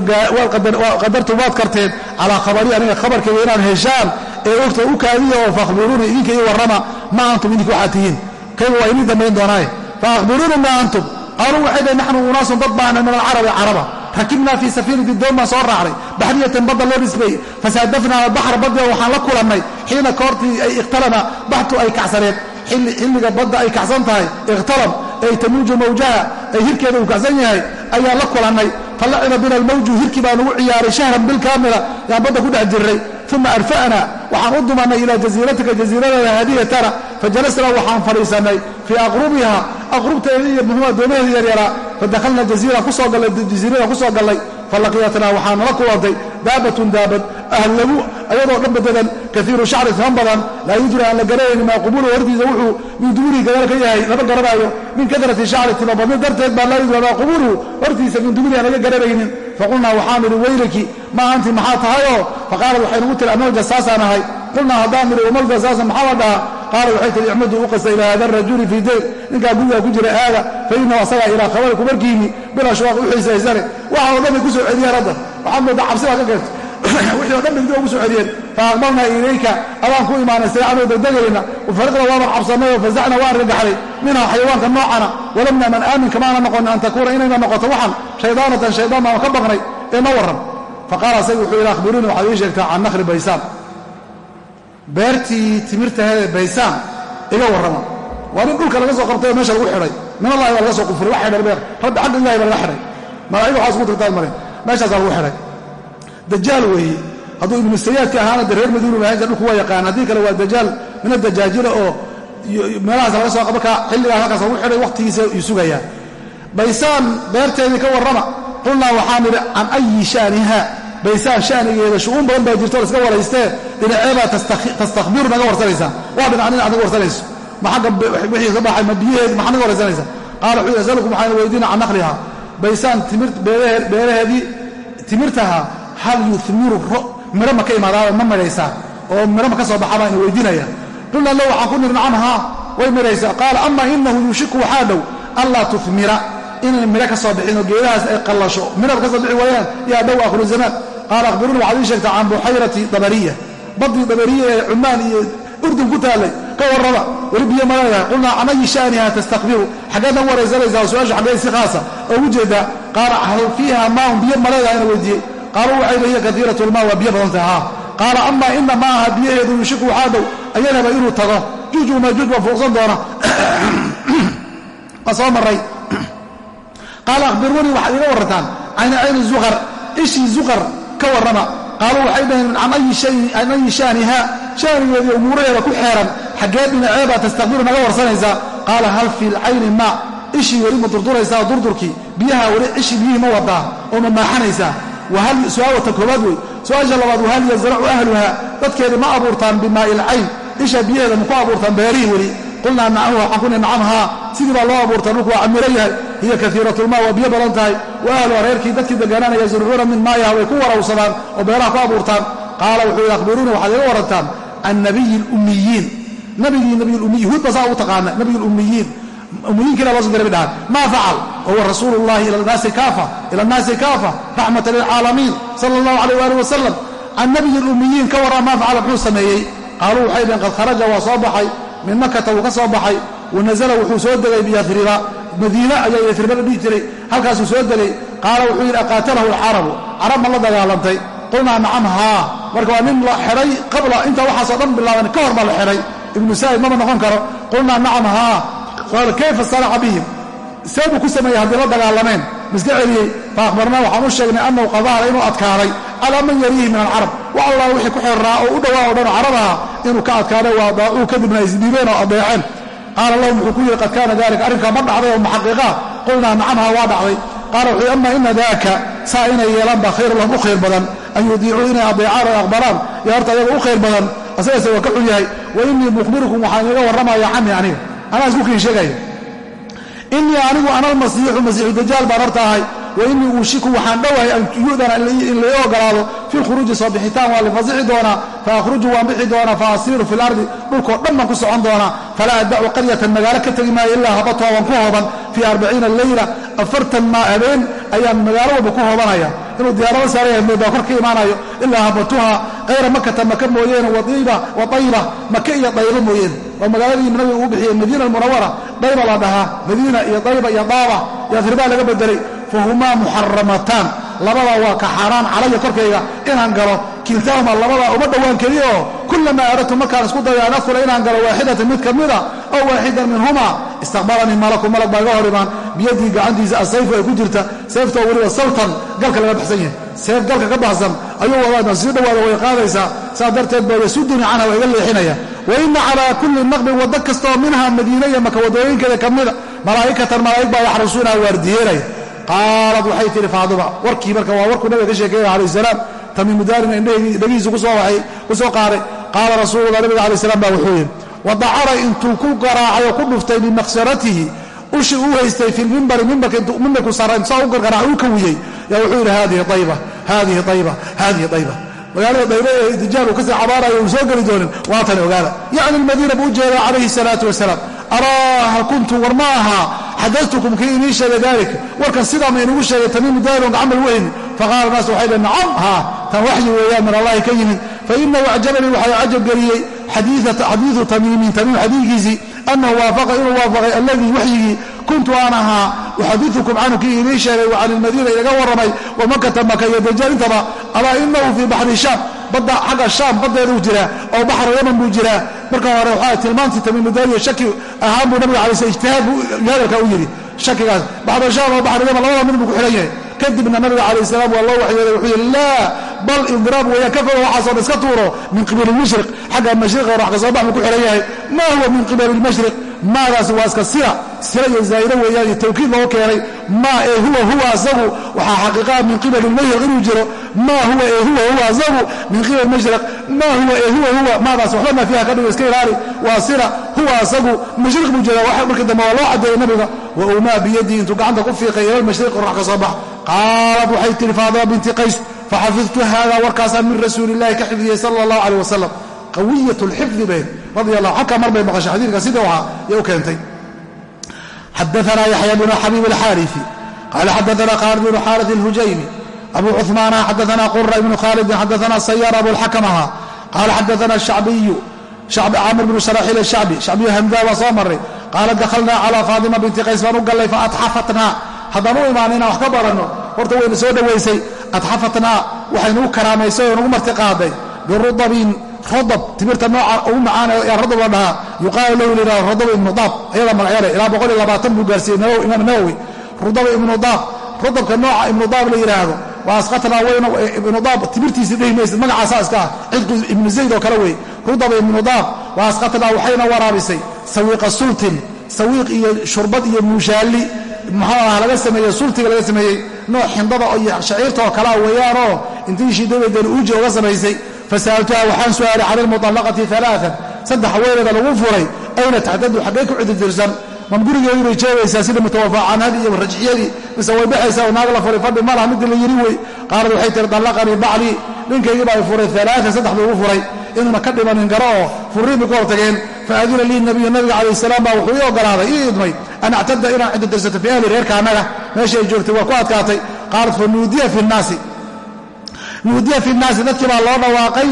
waad karteen. Calaa khabari aniga khabarkayga inaad heshaan ee ogta u kaadiya oo faahbiruuni idinka ii warrama ma antum idinka waxaad tihiin kayga waa inii dambayn doonaaye. Faahbiruuni ma antum. Qaaluu waxay dhahen naxnu unaasun dad baana min alcarabi caraba. Rakibnaa fii safiinati doon baan soo raacnay baxriyatan badda loo dhisbay fasaadafnaa baxra badda waxaan la kulannay. Xiina koortii ay ikhtalama baxtu ay kacsaneed. Xilliga badda ay kacsan tahay ikhtalam ay tamuuju mawjaha ay hirkeeda uu kacsan yahay ayaan la kulannay. Falacina bina almawju hirkii baa nugu ciyaaray shahran bilkaamila yaan badda ku dhex jirray uma arfa'naa waxaan u dumannay ilaa jasiiratika jasiiradada haadiyatana fajalasnaa waxaan fadhiisannay fii aqrubiha aqrubteeda iyo muxuu addoomaheeda yaryaraa fadakhalna jasiiraan ku soo gallay jasiiradan ku soo gallay falaqiyatnaa waxaa nala kulantay daabatun daabad ahlagu ayadoo dhan badadan kaiiru shacri timan badan laa yujri aan la garanaynin maa qubulu hortiisa wuxuu min duburihi gadaal ka yahay lama garanaayo min kadrati shacri timabadni darteed baa laa yujri maa qubuluhu hortiisa min duburihi aan laga garanaynin faqulnaa waxaan idhi weylaki ma anti maxaa tahayoo? Faqaalat waxay nugu tiri amal jasaasaan ahay. Qulnaa haddaan nidhi umal jasaasa maxaa la dhahaa? Qaala waxay tihi icmadu u qasta ilaa hada rajuli fii dayr ninkaa gurigaa ku jira aada fa inahu asagaa ilaa khabariku markiini bilashwaaq u xiisaysane waxa oo dhan bay ku soo celiyeen hadda. Waxaad cabsidaa ka keento [LAUGHS] wixii o dhan ugu soo celiyeen. Fa aqbalnaa ilayka adaan ku imaanay saycanoo degdegayna wafariqna waaban cabsannay oo fazacna waan ragaxday minha xayawaanka noocana walam naman aaminka maana noqonin an takuuna inayna noqoto waxan shaydaanatan shaydaan baanu ka baqnay ee ma warran. Faqaala asaga wuxuu yidhi akhbiruuni waxaad ii sheegtaa can nakhli baysaan. Beertii timirtaheedee baysaan iga warrama. Waa nin dhulka laga soo qabtay oo meesha lagu xidhay. Min allahi baa laga soo qufuray wax xidhay rabbi xagga ilahi baa laga xidhay. Malaa'iga waxaa isku tagtaan mare meeshaasaa lagu xidhay dajaal weeye. Hadduu ibnu sayaadka ahaana de reer madiinu lahayn dhulku waa yaqaan haddii kale waa dajaal min adajaajila oo meelahaas laga soo markaa xilligaas halkaas lagu xidhay wakhtigiisa uu sugayaa baysaan beerteedii ka warrama qulnaa waxaan idhi can ayi shaaniha baysaan shanigeeda shu'uun badan baa jirto laska waraystee dhinaceebaa tastakhbiru naga warsanaysaa waa dhinac dhinac naga warsanayso. Ma wixii ka baxay ma biyaheedi maxaa naga warsanaysaa qaala wuxuu yidhi asalukum waxaan weydiina can nakhliha baysaan beeraheedii timirtaha hal yumiru midho ma ka imaadaaba ma midhaysaa oo midho ma ka soo baxaa baan ina weydiinaya qulna lo waxaan ku nidhi nacam way midhaysaa qaala ama inahu yuushiku waxaa dhow anlaa tumira inay midho ka soo bixin oo geedahaas ay qallasho. Midhaba ka soo bixi waayaan yaa dhow aakhiru zamaan qaala akhbiruuni waxaad ii sheegtaa can buxayrati dabariya. Baddii dabariya ee cumaan iyo urdun ku taallay. Ka warraba weli biyo ma leedahay. Qulnaa can ayi shaniha tastakbiru. Xaggeed nan waraysanaysaa su'aashu xaggee si khaasa. Oo ugu jeedaa qaala hal fiiha maaun biyo ma leedahay ina weydiiyey qaaluu waxay lehiya kaiiratu lmaa waa biyo badan tahay. Haa qaala ama ina maaha biyaheedu yushiku waxaa dhow ayanaba inuu tago. Juuju maajuuj baa fuuqsan doona. [COUGHS] Waa soo maray [COUGHS] qaala akhbiruunii waxaad iiga warrantaan. Cayna cayni zuqar ishii zuqar ka warrama. Qaaluu waxay dhaheen can ayi shaaniha shaanigeedii umuuraheeda ku xeeran. Xaggee dhinaceebaa tastakbiru naga warsanaysaa qaala hal fi lcayni maa? Ishii weli ma durduraysaa durdurkii. Biyaha weli ishii biyihii ma wadaa oo ma maaxanaysaa su'aalwata koobaad wey su'aasha labaad wahal yazracu ahluha? Dadkeedii ma abuurtaan bimaai lcayn isha biyaheeda maku abuurtaan beerihii weli. Qulnaa nacamu waxaan ku nihi nacam haa. Sidii baa loo abuurtaa dhulku waa camiro yahay. Hiya kaiiratulmaa waa biyo badan tahay. Wa ahluha reerkii dadkii degaanaana yazrucuuna min maayaha way ku warawsadaan oo beeraha ku abuurtaan. Qaala wuxuu yidhi akhbiruuni waxaad iga warantaan annabiyi lummiyiin nabigii nabiyulummiy yahuud baa saa ugu taqaana nabiyulummiyiin ummiyiinkiina loo soo diray bay dhahaan. Maa facal? Wahuwa rasuulu llahi ila annaasi kaafa raxmatan lilcaalamiin sala allahu alayh waali wasalam can nabiyi ka warraa maa facala muxuu sameeyey. Qaaluu waxay dhaheen qad kharaja waa soo baxay. Min makata wuu ka soo baxay. Wanazala wuxuu soo degay biyafriba madiine ayaa yafriba la dhihi jiray. Halkaasuu soo degay. Qaala wuxuu yidhi aqaatalahu alcarabu. Carab ma la dagaalantay. Qulnaa nacam haa. Marka waa nin la xidhay qabla inta waxaasoo dhan bilaaban ka hor baa la xidhay ibnu saa'id mama noqon karo. Qulnaa nacam haa qaala kayfa sanaca bihim see buu ku sameeyey haddii la dagaalameen miska celiyey fa akhbarnaa waxaan u sheegnay annahu qadahara inuu adkaaday calaa man yariihi min alcarab wax allaa wixii ku xirraa oo u dhowaa oo carab aha inuu ka adkaaday waa daacuu kadibna isdhiibeen oo adeeceen qaala lahum wuxuu ku yidhi qad kaana dalika arrinkaa ma dhacday oo muxaqiqaa qulnaa nacamha waa dhacday qaala wuxuu ama ina daaka saa inay yeelaan baa khayru lahum u khayr badan anaa isku kiin sheegaya innii anigu ana almasiixu masiixu dajaal baan horta ahay wa innii uushiku waxaan dhowahay an yu'dana in lai ogolaado fi lkhuruuji soo bixitaan waa lifasixi doonaa fa akhruju waan bixi doonaa fa asiiru fi lardi dhulkoo dhan baan ku socon doonaa falaa addacu qaryatan magaalo ka tegi maayo ilaa habatuha waan ku hooban fii arbaciina leyla afartan maa habeen ayaan magaalo walba ku hoobanaya. Inuu diyaarado saaraya moodaa kor ka imaanayo ilaa habatuha hayra makata maka mooyeene wa tayba maka iyo dayba mooyeene waa magaaladii nabiga uu bixiyey madiina almunawara dayba la dhahaa madiina iyo dayba iyo daaba iyo afribaa laga bedelay fahumaa muxaramataan labadaa waa ka xaaraan calaya korkayga inaan galo kiltaahuma labadaa uma dhowaan keliya oo kullamaa aradtu markaan isku dayo an adkula inaan galo waaxidatan mid ka mida ow waaxidan minhumaa istaqbalanii malaku malag baa iga hor imaan biyadii gacantiisa asayfu ay ku jirta seeftoo weliba saltan galka laga baxsan yahay seef galka ka baxsan ayuu wadaadna sii dhawaada way qaadaysaa saas darteed baa yasuduni canha waa iga leexinaya. Wa ina calaa kulli naqbin waddo kastaoo minha madiina iyo maka waddooyinkeeda ka mida malaa'ikatan malaa'ig baa yaxrusuunaha waardiyeelaya qaalad waxay tihi faaduma warkii marka waa warkuu nabiga ka sheekeynaya alayh salaam tamiimu daarina indhagiisu ku soo qaaday. Qaala rasuulullah nabiga alay salam baa wuxuu yidhi wadacara intuu ku garaacay oo ku dhuftay bimakhsaratihi ushi uu haystay fi lmimbari mimbarku sarrayn saa u gargaraac uu kawiyey yaa wuxuu yidhi hadihi ayba hadihi ayba hadihi ayba magaalada dayba ee dijaal uu ka sii cabaarayo uu soo geli doonin. Waatan ogaada. Yacni almadiina buu u jeedaa calayhi salaatu wasalaam. Araaha kuntu war ma ahaa xadatukum kii inii sheegay dalik. Warkan sidaa ma inugu sheegay tamiimu daaron gacan bal weyni faqaala naas waxay dhaheen nacam haa tan waxyi weeyaan min allahi ka yimid. Fainahu acjabanii waxaa cajab geliyey xadiiu tamiimin tamiim xadiidkiisii annahu waafaqa inuu waafaqay alladii waxyigii kuntu aan ahaa uxadiukum canhu kii inii sheegay wa can ilmadiina inaga warramay wa makata maka iyo dajaal intaba alaa inahu fii baxri shaam badda xagga shaam baddeeduu jiraa oo baxru yaman buu jiraa marka hore waxaa tilmaantii tamiimudaariya shaki ahaan buu nabiga alay sl ijtihaad buu hadalka u yidhi shakigaas baxru shaam oo baxru yaman labada mid buu ku xidhan yahay kadibna nabiga calayh salaam waa loo waxyooday wuxuu yidhi laa bal idraab weeyaan ka fogo waxaasoo iska tuuro min qibali lmashriq xagga mashriqa wax ka soo bax buu ku xidhan yahay. Maa huwa min qibali lmashriq maadaasi waa iska sira. Sira iyo zaa'ida weeyaan iyo tawkiid loo keenay. Maa ee huwa huwa asagu? Waxaa xaqiiqaa min qibali lmashriq inuu jiro. Maa huwa ee huwa huwa asagu? Min qibali mashriq maa huwa ee huwa huwa? Maadaas waxba maa fiiha ka dhigo iska ilaali. Waa sira. Huwa asagu? Mashriq buu jira. Markii dambe waa loo caddeeyey nabiga. Wa umaa biyadii intuu gacanta ku fiiqay ila lmashriq qorax ka soo bax. Qaalad waxay tihi faadima binti qays faxafidtu hada warkaasaan min rasuuli illahi ka xifdiyey sala allahu caleyh wasalam qawiyat lxifdi bayn radi allah xakaa mar bay maqashay xadiidka sidii ahaa yay u keentay xadaana yaxya bnu xabiib alxaarifi qaala xadaana khaalid bnu xaaris alhujaymi abu cuثmaana xadaana qura ibnu khaalidin xadaana sayaar abulxakamaha qaala xadaana shacbiyu camr bnu sharaxiil ashacbi shacbiyu hamda waa soo maray qaala dakhalnaa calaa faatima binti qays baan u gallay faatxafatnaa haddaan u imaan inaan wax ka baranno horta wayna soo dhowaysay adxafatnaa waxaynu u karaamaysay oo nagu marti qaaday. Birudabin rodab timirta nooca ugu macaan ee rodab la dhahaa. Yuqaalu lahu layidhahdo rodab ibnu daab ayada magacyale ilaa buu gaarsiiyey imaam nawowi. Rodab ibnu daab rodabka nooca ibnu daab la yidhaahdo waa asqatnaa weyno ibnu daab timirtiisii maysid magacaasaa iska ah. Cidqu ibnu zayd oo kale wey. Rudab ibnu daab asqatnaa waxayna waraabisay sawiiqa sultin sawiiq iyo shurbad iyo muushaali muxuu ah laga sameeyey sultiga laga sameeyey nooc xindada iyo shaciirta oo kalea weeyaanoo intii shidabadeena uuji oga samaysay. Fasa'altuha waxaan su'aalay cani lmuطallaqati alaaan saddex haweeneeda lagu furay ayna taxtadu xaggay ku cididirsan man gurigeedu bay jeegaysaa sida mutawafaa iyo rajxiyadii mise way baxaysaa oo naag la furay fadhi malaha midii la yiri wey. Qaalad waxay tihi dallaqanii baclii ninkaygii baa furay alaaan saddex buu furay. Inuuna ka dhimanin garo oo furriinbay ku hortageen faadina lii nabiyu nabiga calayh salaam baa wuxuu ii ogolaaday ii idmay an actada inaan ciddo dirsato fii ahli reerka annaga meesha ay joogtay waa ku adkaatay qaalat fa nuudiya fi nnaasi dadkii baa loo dhawaaqay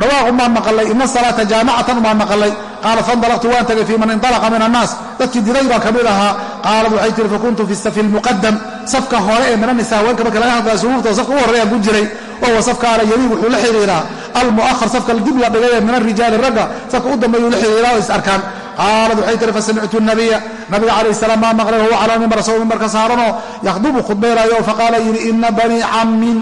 dhawaaqun baan maqalay ina salaata jaamacatan baan maqalay qaala faindalaqtu waan tagay fii man indalaqa min annaas dadkii diray baan ka mid ahaa qaalad waxay tihi fakuntu fi safi lmuqadam safka hore ee mina nisaa haweenka marka laga hadlaya sufuufta safka u horreeyaan ku jiray wahuwa safkaana yamiin wuxuu la xidhiiraa almu'ahar safka dib la dhigay ee min arijaali ragga safka u dambeeyuu la xidhiiraa oo is arkaan. Qaalad waxay tihi fasamictu nabiya nabiga calayh salaam baa maqlay wahuwa calaa mimbar asagoo mimbarka saaranoo yakhdubu khudbaynaayo faqaala yidhi ina banii cammin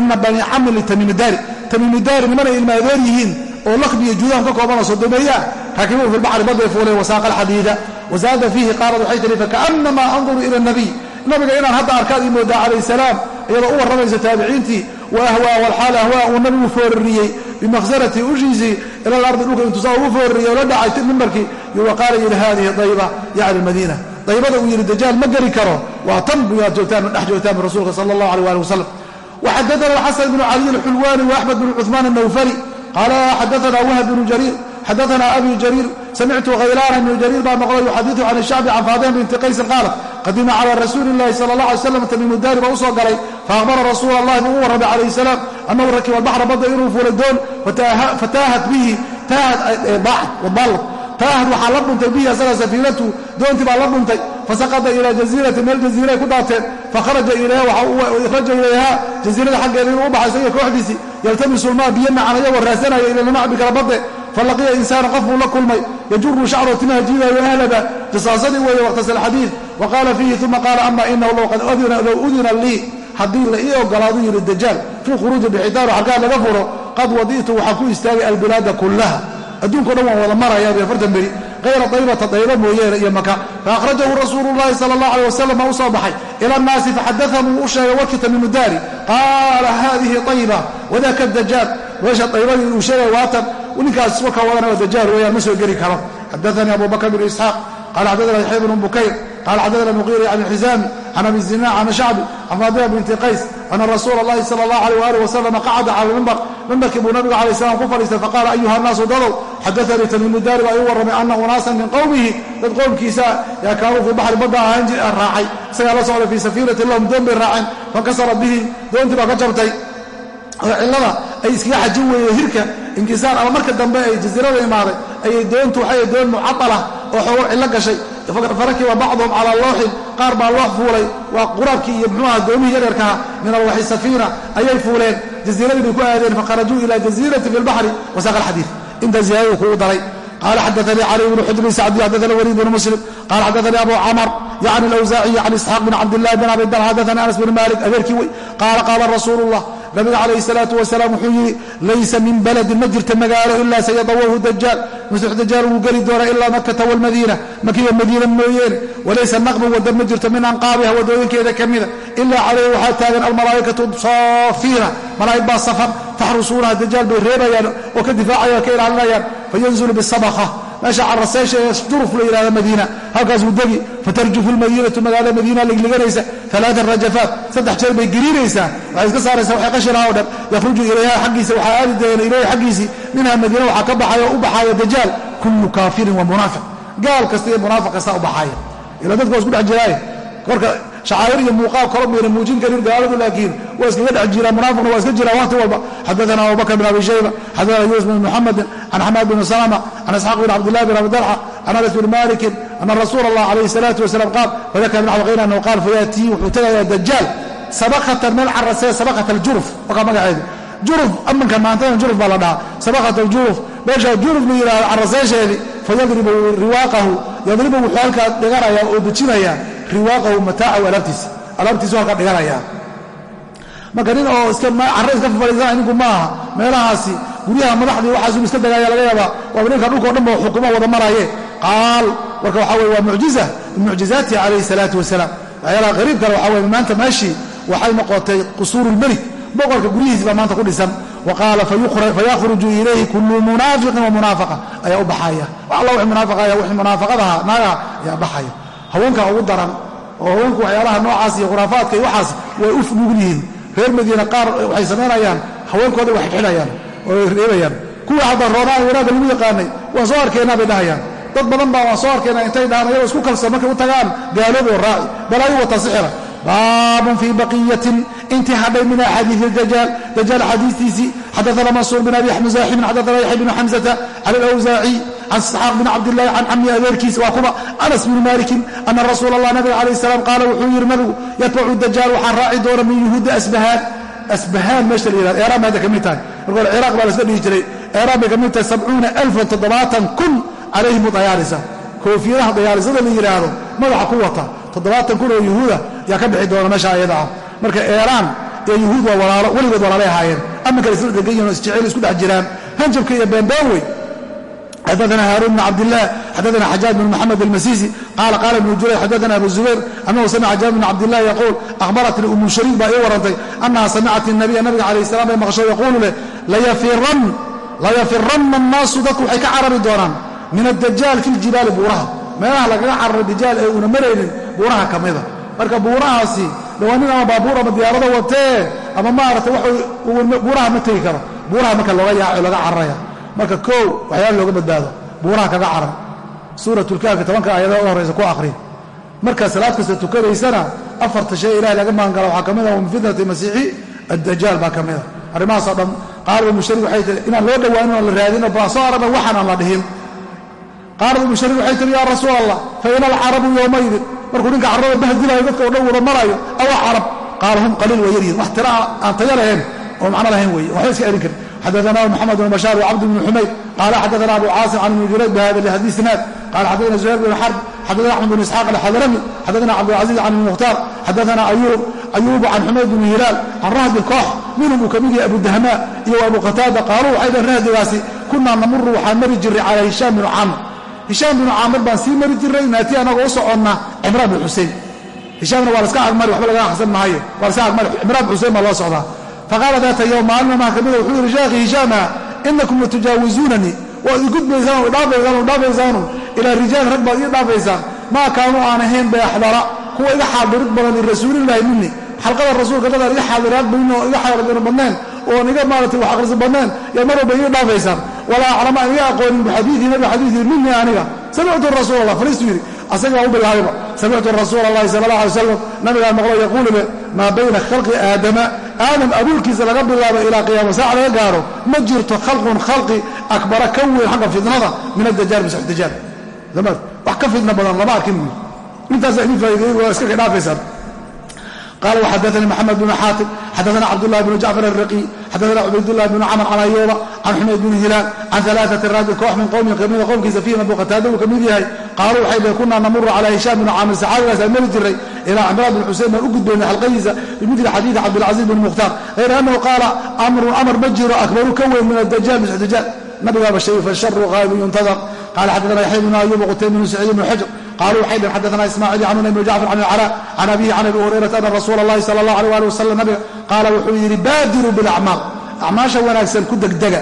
ina banii cammin litamiimidaari tamiimidaari nimanay ilmaadeer yihiin oo lakbi iyo juudahan ka koobanoo sodomeeyaa raakibuu fi lbaxri badbay fuuleen wasaaqa alxadiida wasaada fiihi qaalad waxay tihi fakaannamaa anduru ila nabiy. Nabiga inaan hadda arkaad ii moodaa calayh salaam iyadoo u warramaysa taabiciintii waahwaa walaal ahwaa uu nabigu foorariyey bimakhsarati ushiisii ila lardi dhulka intuusaa ugu foorariyey oo la dhacay mimbarkii waqaala yidhi hadihi dayba yacni madiina daybada uu yidhi dajaal ma geli karo waa tan bu aad joogtaan dhex joogtaan bu rasuulka sala allah aleh ali wasalam waxadaana xasan bnu caliy alxulwani waaxmed bnu cumaan alnawfari qaala xadaana wahb bnu jariir xadaana abi jariir samictu khaylana bnu jariir baa maqlay yuxadiu can shacbi can faadima binti qaysin qaalat qadima calى rasuuli الlahi salى الlaه عlay slam tamiimu daari baa u soo galay faأhbara rasuul الlahi buu u warramay calayه السلام أnahu rakiba الbaxra badda inuu fuulay doon fataahat bihi taahad taahad waxaa la dhuntay bihi asaga safiinatu doontii baa la dhuntay fasaqada ilaa jaziirati meel jaziiray ku daateen fakharaja ilayha jaziirada xaggeeda inuu u baxay isaga kooxdiisii yaltamisu lmaa biyo macan iyagoo raasanaya ila lmacbi kala badde falaqiya insaana qof buu la kulmay yajuru shacro timaha jiidayo ahlaba jasaasadii weeye waqtasal xadiid wa qaala fiihi uma qaala ama inahu low udina lii haddii la ii ogolaadu yidhi dajaal fii khuruuji bixitaano xarkaad laga furo qad wadi'tu waxaa ku istaagay albilaada kullaha adduunko dhan waan wada maraya afartan beri hayra daybata dayba mooyeene iyo maka faahrajahu rasuulu llahi sala allah aleh wasalam baa u soo baxay ila annaasi faxadathahum uu u sheegay warkii tamiimu daari qaala hadihi ayba wadaka dajaal meesha daybadii uu sheegay waatan ninkaas warkaa wadanaba dajaal weeyaan ma soo geli karo. Xadaanii abu bn isxaaq qaala xadaana yaxya bn bukayr qaala xadaana muqira can xisaam can abi zina can shacbi can faadima binti qays ana rasuula اllahi sala allah alيh waalih wasalam qacada cala lmimbar mimbarkii buu nabigu alay salam ku fadhiistay faqaala ayuha naasu dadow xadaanii tamiimu daari warramay ana unaasan min qowmihi dad qowmkiisa yaa kaanuu fii baxri badda ahaan raacay. Isagaa la socday fii safiinati lahum doon bay raaceen. Fakasara bihi doontii baa ka jabtay. Cillada ay iskaga xajin weeye hirka inkisaar ama marka dambe ay jasiirada imaaday ayay doontu waxay doon mucadalah oo xoogo cillo gashay. Farakiba bacduhum calaa looxin qaar baa loox fuulay. Waa quraabkii iyo muxuuaha doomihii yaryarkaha min alwaxi safiina ayay fuuleen. Jasiiradii bay ku aadeen fakharajuu ila jasiirati fi lbaxri wasaaqa alxadiid. Intaa ziyaadadu kugu daray qala xadaanii cali bnu xujri sacdi xadaana waliid bn muslim. Qala xadaanii abu camar yacni alawsaaciyi can isxaaq bin cabdillahi bin abi dar xadaanii anas bn malik adeerkii wey qaala qaala rasuulu llah nabiga calayhi salaatu wasalaam wuxuu yidhi laysa min baladin ma jirta magaalo ilaa sayadawahu dajaal masuux dajaal wuu geli doonaa ilaa makata walmadiina makiya madiina mooyeene walaysa naqbun wadda ma jirto min anqaabiha waddooyinkeeda ka mida. Ilaa calayhi waxaa taagan almalaa'ikatu saafiina. Malaa'ig baa safan taxrusuunaha dajaal bay reebayaan oo ka difaacayaan ka ilaalinayaan. Fayanzulu bisabakha meesha caraseesha ee juruf la yidhahda madiina. Halkaasuu degi fatarjufu lmadiinatu magaalada madiina ligliganaysa alaaan rajafaat saddex jeer bay gariiraysaa waxay iska saaraysaa waxay qashinaha o dhan. Yakhruju ilayha xaggiisa waxaa aadi doona ilayhi xaggiisii minha madiina waxaa ka baxaya oo u baxaaya dajaal. Kullu kaafirin wa munaafiq. Gaal kasta iyo munaafiq kasta u baxaaya. Ila dadka waa isku dhex jiraaye. Korka shacaa'ir iyo muuqaal kalo mayna muujin karin gaaladu laakiin waa iskaga dhex jiraan munaafiqna waa iska jiraan waqti walba xadaana abubakr bin abi shayba xadaana yunus bin muxamedin can xamaad bin salama can isxaaq bin cabdillahi bin abi dalxa can anas bin malikin ana rasuula allah calayhi salaatu wasalam qaal fadakara min xawqayna annahu qaal fayaatii wuxuu tagayaa dajaal sabakatan meel carasee sabakat aljuruf wakaa magaceedu juruf amankan maantadan juruf baa la dhahaa sabakat aljuruf meeshaa juruf la yidhahdo caraseesheedii fayadribu riwaaqahu yadribu wuxuu halkaa dhiganayaa oo dejinayaa riwaaqahu mataacahu alaabtiisa. Alaabtiisu halkaa dhiganayaa marka nin oo carre iska fadhiisanaya ninku ma aha. Meelahaasi guryaha madaxdii waxaasuu iska dagaaya laga yaabaa. Waaba ninka dhulkao dhan ba xukuma wada maraaye qaal marka waxaa weye waa mucjiza. Min calayhi salaatu wasalaam. Waxyaalaha qariib kale waxaa weye maanta meeshii waxay noqotay qusuuru lmelik boqorka guryihiis baa maanta ku dhisan. Wa fayakhruju ilayhi kullu munaafiqin wa munaafaqa. Ayaa u baxaya. Wax alla wixii munaafaqaya wixii munaafaqadaha naagaha ayaa baxaya haweenka ugu daran oo haweenku waxyaalaha noocaas iyo khuraafaadka iyo waxaas way u nugul reer madiina qaar waxay samaynayaan haweenkooda wax xidhayaan oo reebayaan. Kuwii hadda roonaan wanaagga lagu yaqaanay waan soo arkaynaa bay dhahayaan. Dad badan baa waan soo arkaynaa intay dhahaan ayagoo isku kalsoon markay u tagaan gaaloboo raaci balaayu wata sixira. Baabun fii baqiyatin intii hadhay min axaadiii dajaal dajaal xadiistiisii xadaana mansuur bin abi musaaximin xadaana yaxya bnu xamsata cala alawsaaci can isxaaq bin cabdillahi can cammi adeerkiisa waa kuba anas bni malikin ana rasuula allah nabiga calayh salaam qaala wuxuu yidhi nabigu yatbacu dajaal waxaa raaci doona min yuhuudi asbahaan asbahaan meesha la yihahdo eeraan hadda ka mid tahay marka hore ciraaq baa la iska dhihi jiray eeraan bay ka mid tahay sabcuuna alfan toddobaatan kun calayhim dayaalisa koofiyadaha dayaarisada la yidhaahdo madaxa ku wata toddobaatan kun oo yuhuuda yaa ka bixi doona meesha ayada ah marka eeraan iyo yuhuud waa walaalo weligood walaalay ahaayeen ama kale isla degan yihiin oo isjecel isku dhex jiraan hanjabka iyo beenbeen wey xadana haarun bn cabdilah xadana xajaaj bn maxamed almasisi qaala qaala ibnu jurayj xadana abu zubayr anahu samica jaabir bn cabdilah yaquul ahbaratni umu shariik baa ii warantay annaha samicat nabiya nabiga calayh salam bay maqsho yaquulu leh layafiranna annaasu dadku waxay ka carari doonaan min addajaal fi ljibaali buuraha meelaha lagaga cararay dajaal ee uuna maraynin buuraha ka mida marka buurahaasi dhawaanin ama baabuur ama diyaarado watee ama maarata buuraha ma tegi karo buuraha marka marka koow waxyaala looga badbaado buuraha kaga carar suuratlkaafi tobanka aayada u horaysa ku akhri. Markaa salaad kasta tukanaysana afarta shay ilahay laga maangala waxaa ka mid a min fitnati masiixi addajaal baa ka mida arrimahaasoo dhan qaarada mushari waxay tiri inaan loo dhowaanin oo la raadino baa soo aragna waxaan aan la dhihin. Qaarada mushari waxay tiri yaa rasuul allah fa ina alcarabu yowmaydin markuu ninka carrada bahdilayo dadka o dhan wada marayo awa carab? Qaala hum qaliil waa yaryihin wax tira aan tayo lahayn oo macno lahayn weeye waxba iska celin karin xadaanah mxamed bn bashaar wcabd bn xumayd qaala xadaana abu caasim can ibni jurayj bihada lhadi isnaad qala xadaana zuhayr bn xarb xadaana axmed bn isxaaq alxadrami xadaana cabdilcaziiz can mukhtaar xadaana ayuubu can xumayd bn hilaal can rahdi koox minhum uu ka mid yahay abudahma iyo abu qataada qaaluu waxay dhaheen rahdigaasi kunaa namuru waxaan mari jiray cala hishaam binu camr hishaam binu caamir baan sii mari jiray naati anagoo u soconna cimraan bin xusein hishaamna waa laska agmari waxba laga aqsan maayo waa laska agmari cimraan bin xusein baa loo faqaala daata yowm maalina maha kamida wuxuu yidhi sheekhi hishaama inakum latujaawizuunanii waad i gudbaysaan o idhaafaysaan o idhaafaysaanu ilaa rijaal rag baad ii dhaafaysaan maa kaanuu aan ahayn beaxdara kuwa iga xaadirid badan lirasuulillahi mini xalqada rasuulka dadaan iga xaadiraad badnin oo iga xaadirin badnayn oon iga maaratay wax aqrisi badnayn yaa mar walba ii dhaafaysaan walaa aclama aan iga aqoonin bixadiiii nabi xadiiii minii aniga samictu rasuul allah fariistuu yidhi asagaa u bilaabayba samictu rasuula allahi sala allah alay slam nabigaa maqlo yaquulu leh maa bayna khalqi aadama aadam abuurkiisa laga bilaabo ilaa qiyaama saaca laga gaaro ma jirto khalqun khalqi akbara ka weyn xagga fitnada min adajaal masix dajaal wax ka fitna badan lama arkin buui intaasa idin faa'ideeyey waa iska dhaafaysaan qala wxadaanii maxamed bnu xaatim xadaana cabdulahi bnu jacfar alraqi xadaana cubaydulahi bnu camr can ayuuba can xumayd bni hilaal can alaaati raajul koox min qowmin kamida qowmkiisa fiihim abu qataada uu ka mid yahay qaaluu waxay dhaheen kunaa namuru calaa hishaam bnu caamir saxaabigaas aan mari jiray ilaa cimraan bin xusein baan u gudbaynay xalqadiisa bimidli xadiidi cabdilcaziiz bn mukhtaar hayra annahu qaala amrun amar ma jiro akbaru ka weyn min adajaal mis dajaal nabigaaba sheegay fasharu qaa'ibu yuntadar qala xadaana yaxya bnu ayuba qutayb bnu saciid bnu xajr qaluu waxay dheen xadaana ismaaciil canuna ibnu jacfar can ilcalaa can abihi can abi hurayrata ana rasuula allahi sala allah aleh ali wasalam nabiga qaala wuxuu yidhi baadiruu bilacmaal acmaasha wanaagsan ku degdega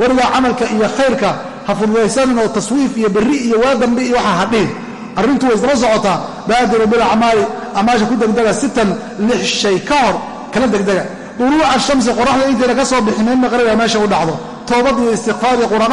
weligaa camalka iyo khayrka ha fududaysanin oo taswiif iyo berri iyo waa dambe iyo waxa hadhiin arrintu way isla socotaa baadiruu bilacmaali acmaasha ku degdega sitan lix shay ka hor kala degdega duluuca shamsi qoraxda intayna ka soo bixin in maqriba meesha u dhacdo iyo istikfaar iyo qur'aan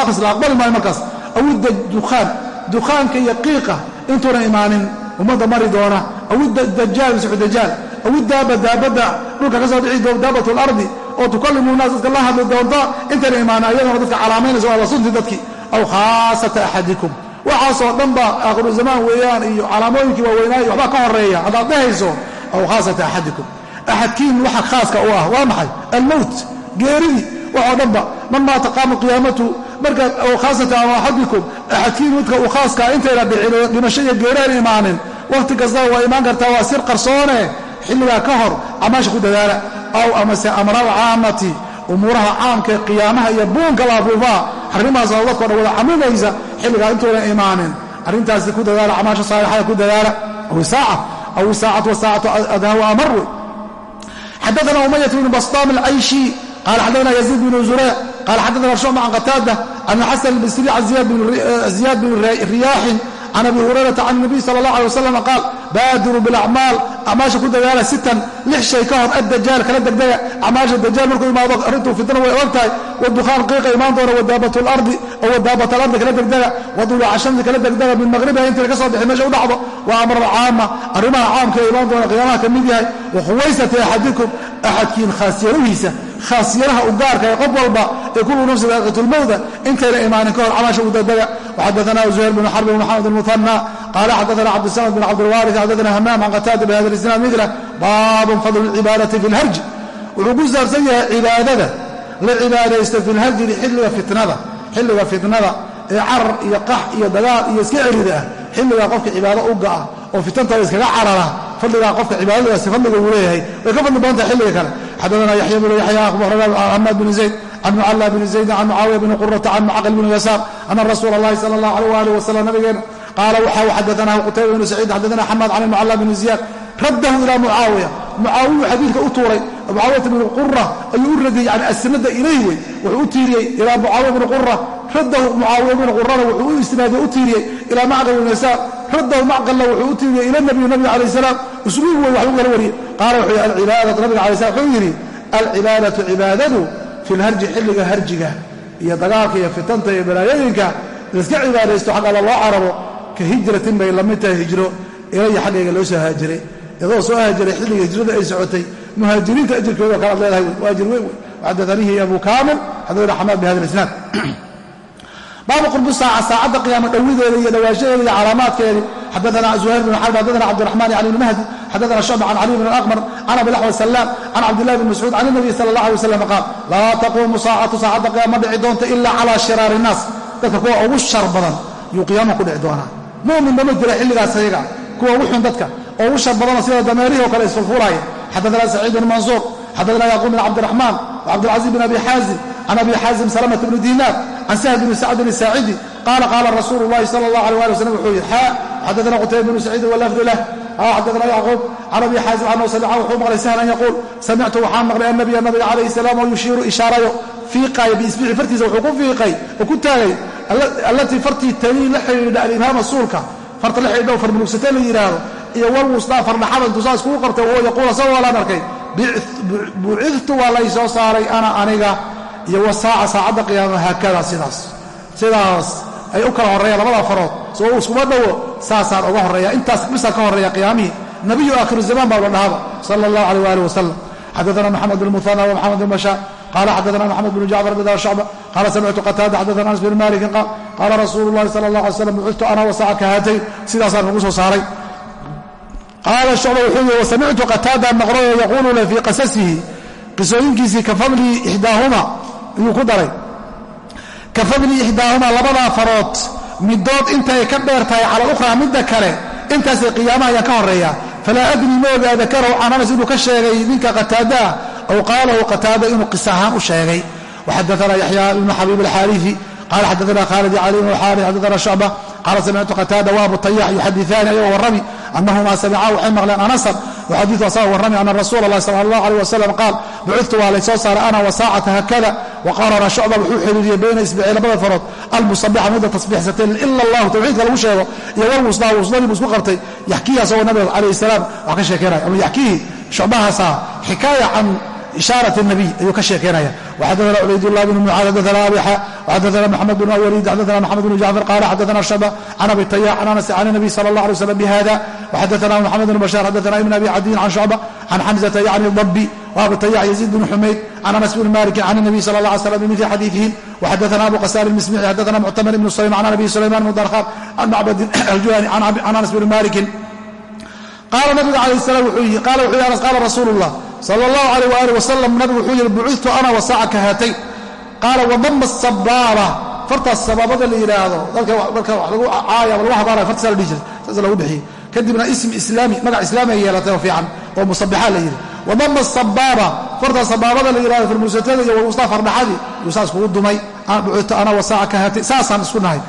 intuuna imaanin ummadda mari doona awidajaal masiixu dajaal awidaaba daabadda dhulka ka soo doon daabat lardi oo tukalimu naas dadka la hadli doonta intayna imaanin ayadana dadka calaamaynaysa waa la dadkii aw khaasata axadikum waxaasoo dhan ba aakhiru zamaan weeyaan iyo calaamooyinkii waaweynaayo waxbaa ka horreeya haddaad dhehayso aw khaasata axadikum axadkiin waxa khaaska u ah waa maxay? Almowt geeridii waxoo dhanba man maata qaama qiyaamatu marka khaasatan axadikum axadkiin midka uu khaaskaa intayna dhicin dhimasho iyo geeraan imaanin wakhti kastaba waa imaan kartaa waa sir qarsoone xilligaa ka hor camaasha ku dadaala aw amase amraal caamati umuuraha caamkae qiyaamaha iyo buunka laafuufaa arrimahaas oo dadko dhan wada caminaysa xilligaa intuuna imaanin arrintaasi ku dadaala camaasha saalixada ku dadaala aw saaca aw saacatu wasaacatu adhaa wa amar wey umayat bnu bastaam alcayshi qala xadana yaziid bnu zureyc qala xadana shucba can qataada can xasan albasri can ziyaad bn riyaaxin can abi hurayrata can nabiy sala allah alay wasalam qaal baadiruu bilacmaal acmaasha ku dadaala sitan lix shay ka hor addajaal kala degdega acmaasha dajaal markuu imaado arrintuu fitna way adag tahay wadukhaan qiiqa imaan doona wadaabat lardi oo wadaabat alardi kala degdega waduluuca shamsi kala degdega min maqribiha intii laga soo bixi meesha u dhacdo waa amr caama arrimaha caamka ee imaan doona qiyaamaha ka mid yahay wa khuwaysati axadikum axadkiin khaasiyarihiisa khaasiyadaha ugaarka ee qof walba ee kullu nafsi daaqatulmowda intayna imaanin kahor camasha u dadega waxadaanaa zuhayr bn xarb mxamed muana qaala xadaana cabdisamad bin cabdilwaari xadaana hamaam an qataada bihada isnaad midla baabun fadlu cibaadati fi lharji wuxuu ku saabsan yahay cibaadada. La cibaadaysta fi lharji xilliga fitnada. Ee carar iyo qax iyo dagaal iyo iska cerida ah xilligaa qofka cibaado u ga'a oo fitantooda iskaga carara fadligaa qofka cibaadadaasi fadliga uu leeyahay. Way ka fadli badantahay xilliga kale xadaana yaxya bnu yaxya akhbarana xamaad bn zayd can mucala bni zaydin can mucaawiya bni qurata can mucaqil bni yasaar ana rasuula اllahi sala اllah alيh waalih wasalam nabigeena qaala waxa xadaanahu qutayba bnu saciid xadaana xamaad can mucala bni ziyaad raddahu ilaa mucaawiya mucaawiyu xadiidka u tuuray mucaawiyata bni qura ayuu u radiyey yani asnada ilayh wey wuxuu u tiiriyey ilaa mucaawiya bni qura raddahu mucaawiya bni qurana wuxuu u isnaadiye u tiiriyey ilaa macqal bni yasaar raddahu macqalna wuxuu u tiiriyey ila nabiy nabiga calayh salaam. Usluub wey wax u kala wariyey. Qaala wuxuu yidhi alcibaadatu nabiga alay slam wuxuu yidhi alcibaadatu cibaadadu fi lharji xilliga harjiga iyo dagaalka iyo fitanta iyo balaayooyinka laiska cibaadaysto xag alla loo carabo ka hijratin bay la mid tahay hijro. Ilaya xaggayga loo soo haajiray. Iyadoo soo haajiray xilliga hijrada ay socotay muhaajiriinta ajirkooda kalaad leedahay waa ajir weyn wey waxadaanihi abu kaamil xadana xamaad bi hada isnaad. [CLEARS THROAT] Baabu qurbu saaca saacadda qiyaamo dhowideeda iyo dhawaashadeeda iyo calaamaadkeedi. Xadaana zuhayr bn xarb xadaana cabdiraxman yani bn mahdi xadaana shucba can cali bn aqmar can abilaxwad salaam can cabdillahi bn mascuud can inabiy sala allah alay wasalam qaal laa taquumu saacatu saacadda qiyaama dhici doonta ila calaa shiraari innaas dadka kuwa ugu shar badan yuu qiyaama ku dhici doonaa. Mu'min bama jira xilligaas ayaga kuwa ugu xun dadka oo ugu shar badano sida dameerihii o kale isfulfulaaya xadaana saciid bn mansuur xadaana yacquub bn cabdiraxmaan wcabdilcaziz bn abi xaazim can abi xaazim salmt bni diinaar can sahl bni sacdin saacidi qaala qaala rasuulu llahi sala allah alيh ali waslm wuxuu yidhi xaa xadaana qutayba bnu saciidin walafdu lah xadaana yacquub can abi xaazim anhu samica wuxuu maqlay sahlan yaquul samictu waxaan maqlay annabiya nabiga calayhi salaam oo yushiiru ishaarayo fiiqayo biisbici fartiisa wuxuu ku fiiqay oo ku taagay allatii fartii tanii la xidhiidha alimaama suulka farta la xidhiidha oo farmulugsatee la yidhaahdo iyo walwusdaa fardhaxada intuu saa iskugu qabtay oo yaquul asagoo laan arkay bucidtu waa lay saaray ana aniga iyo wasaaca saacadda qiyaama haakada sidaas sidaas ay u kala horreeyaan labada farood soo iskuma dhowo saasaan uga horreeya intaas bisaa ka horreeya qiyaamihii nabiyu aakhiru zamaan baa la dhahaba sala allah aleyh waalih wasalam xadaana maxamed bn muhana wa maxamed qala xadaana maxamed bn jacfar bn shacba qala samictu qataada xadaana anas bn malikin qaal qaala rasuulu llahi sala allah alay slam bucudtu ana wasaaca ka haatayn sidaasaan nagu soo saaray qaala shucba wuxuu yidhi wasamictu qataada maqroo yaquulu le fii qasasihi qisooyinkiisii ka fadli ixdaahuma ayuu ku daray ka fadli ixdaahuma labadaa farood midood intay ka dheer tahay cala alukhraa midda kale intaasay qiyaamaha ayaan ka horreeya falaa adri ma ogaa dakarahu can anas inuu ka sheegay ninka qataadaah aw qaalahu qataada inuu qis ahaan u sheegay waxadaana yaxya ibnu xabiib alxaarifi qala xadaana khaalid cali bn xaari xadaana shucba qaala samictu qataada wa abu tayax yuxadiثaani ayagoo warrami anahuma samica waxay maqleen anasan xadiiu asagoo warrami ana rasuula اllahi sala allah alيh wasalam qaal bucudtu waa laysoo saaray ana wasaacata hakada waqarana shucba wuxuu xiriiriyey bayna isbicii labada farood almusabixa midda tasbiixsatay ila allahu tawxiidka lagu sheego iyo walwusdaa wusdadii buu isku qabtay yaxkiyi asagoo nabiga calayh salaam wax ka sheekeynaya ama yaxkiyi shucbahaasa xikaaya can ishaarat الnabiy ayuu ka sheekeynaya وxadana cubaydالlah bn mucaad xadana abixa وxadana mxamed bn waliid xadana mxamed bn jacfar qala xadana shaba can abi tayax can anas can الnabiy salى اllah alيه wslam bhada وxadana mxamed bn bashar xadana ibn abi cadiin can shucba can xamزata yacni dabi وabu tayax yaziid bn xumayd can anas bn maliki can الnabiy salى اlah alay slam bmili xadiiثihim وxadana abu qasar الmismici xadana muctamir ibn sulaym can abi sulayman bn darkhan can macbadin aljuhani can anas bn malikin qaala nabiga calayh salaam wuxuu yihi qaala wuxuu yihi anas qaala rasuulu اllah sala allahu calayh waali wasalam nabigu wuxuu yihi bucudtu ana wasaaca ka haatayn qaala wadama sabaaba. Fartaas sabaabada la yidhaahdo dadka marka wax lagu caaya lagu habaaraya fartaasa la dhihi jiray saasa lagu bixiyey. Kadibna ism islaami magac islaami ay yeelatay oo fiican oo musabaxa la yidhi. Wadama sabaaba fartaas sabaabada la yidhahdo farmuusatada iyo walwustaa fardhaxadii yuu saas kugu dumay. Bucudtu ana wasaaca ka haatayn saasaan isku nahay.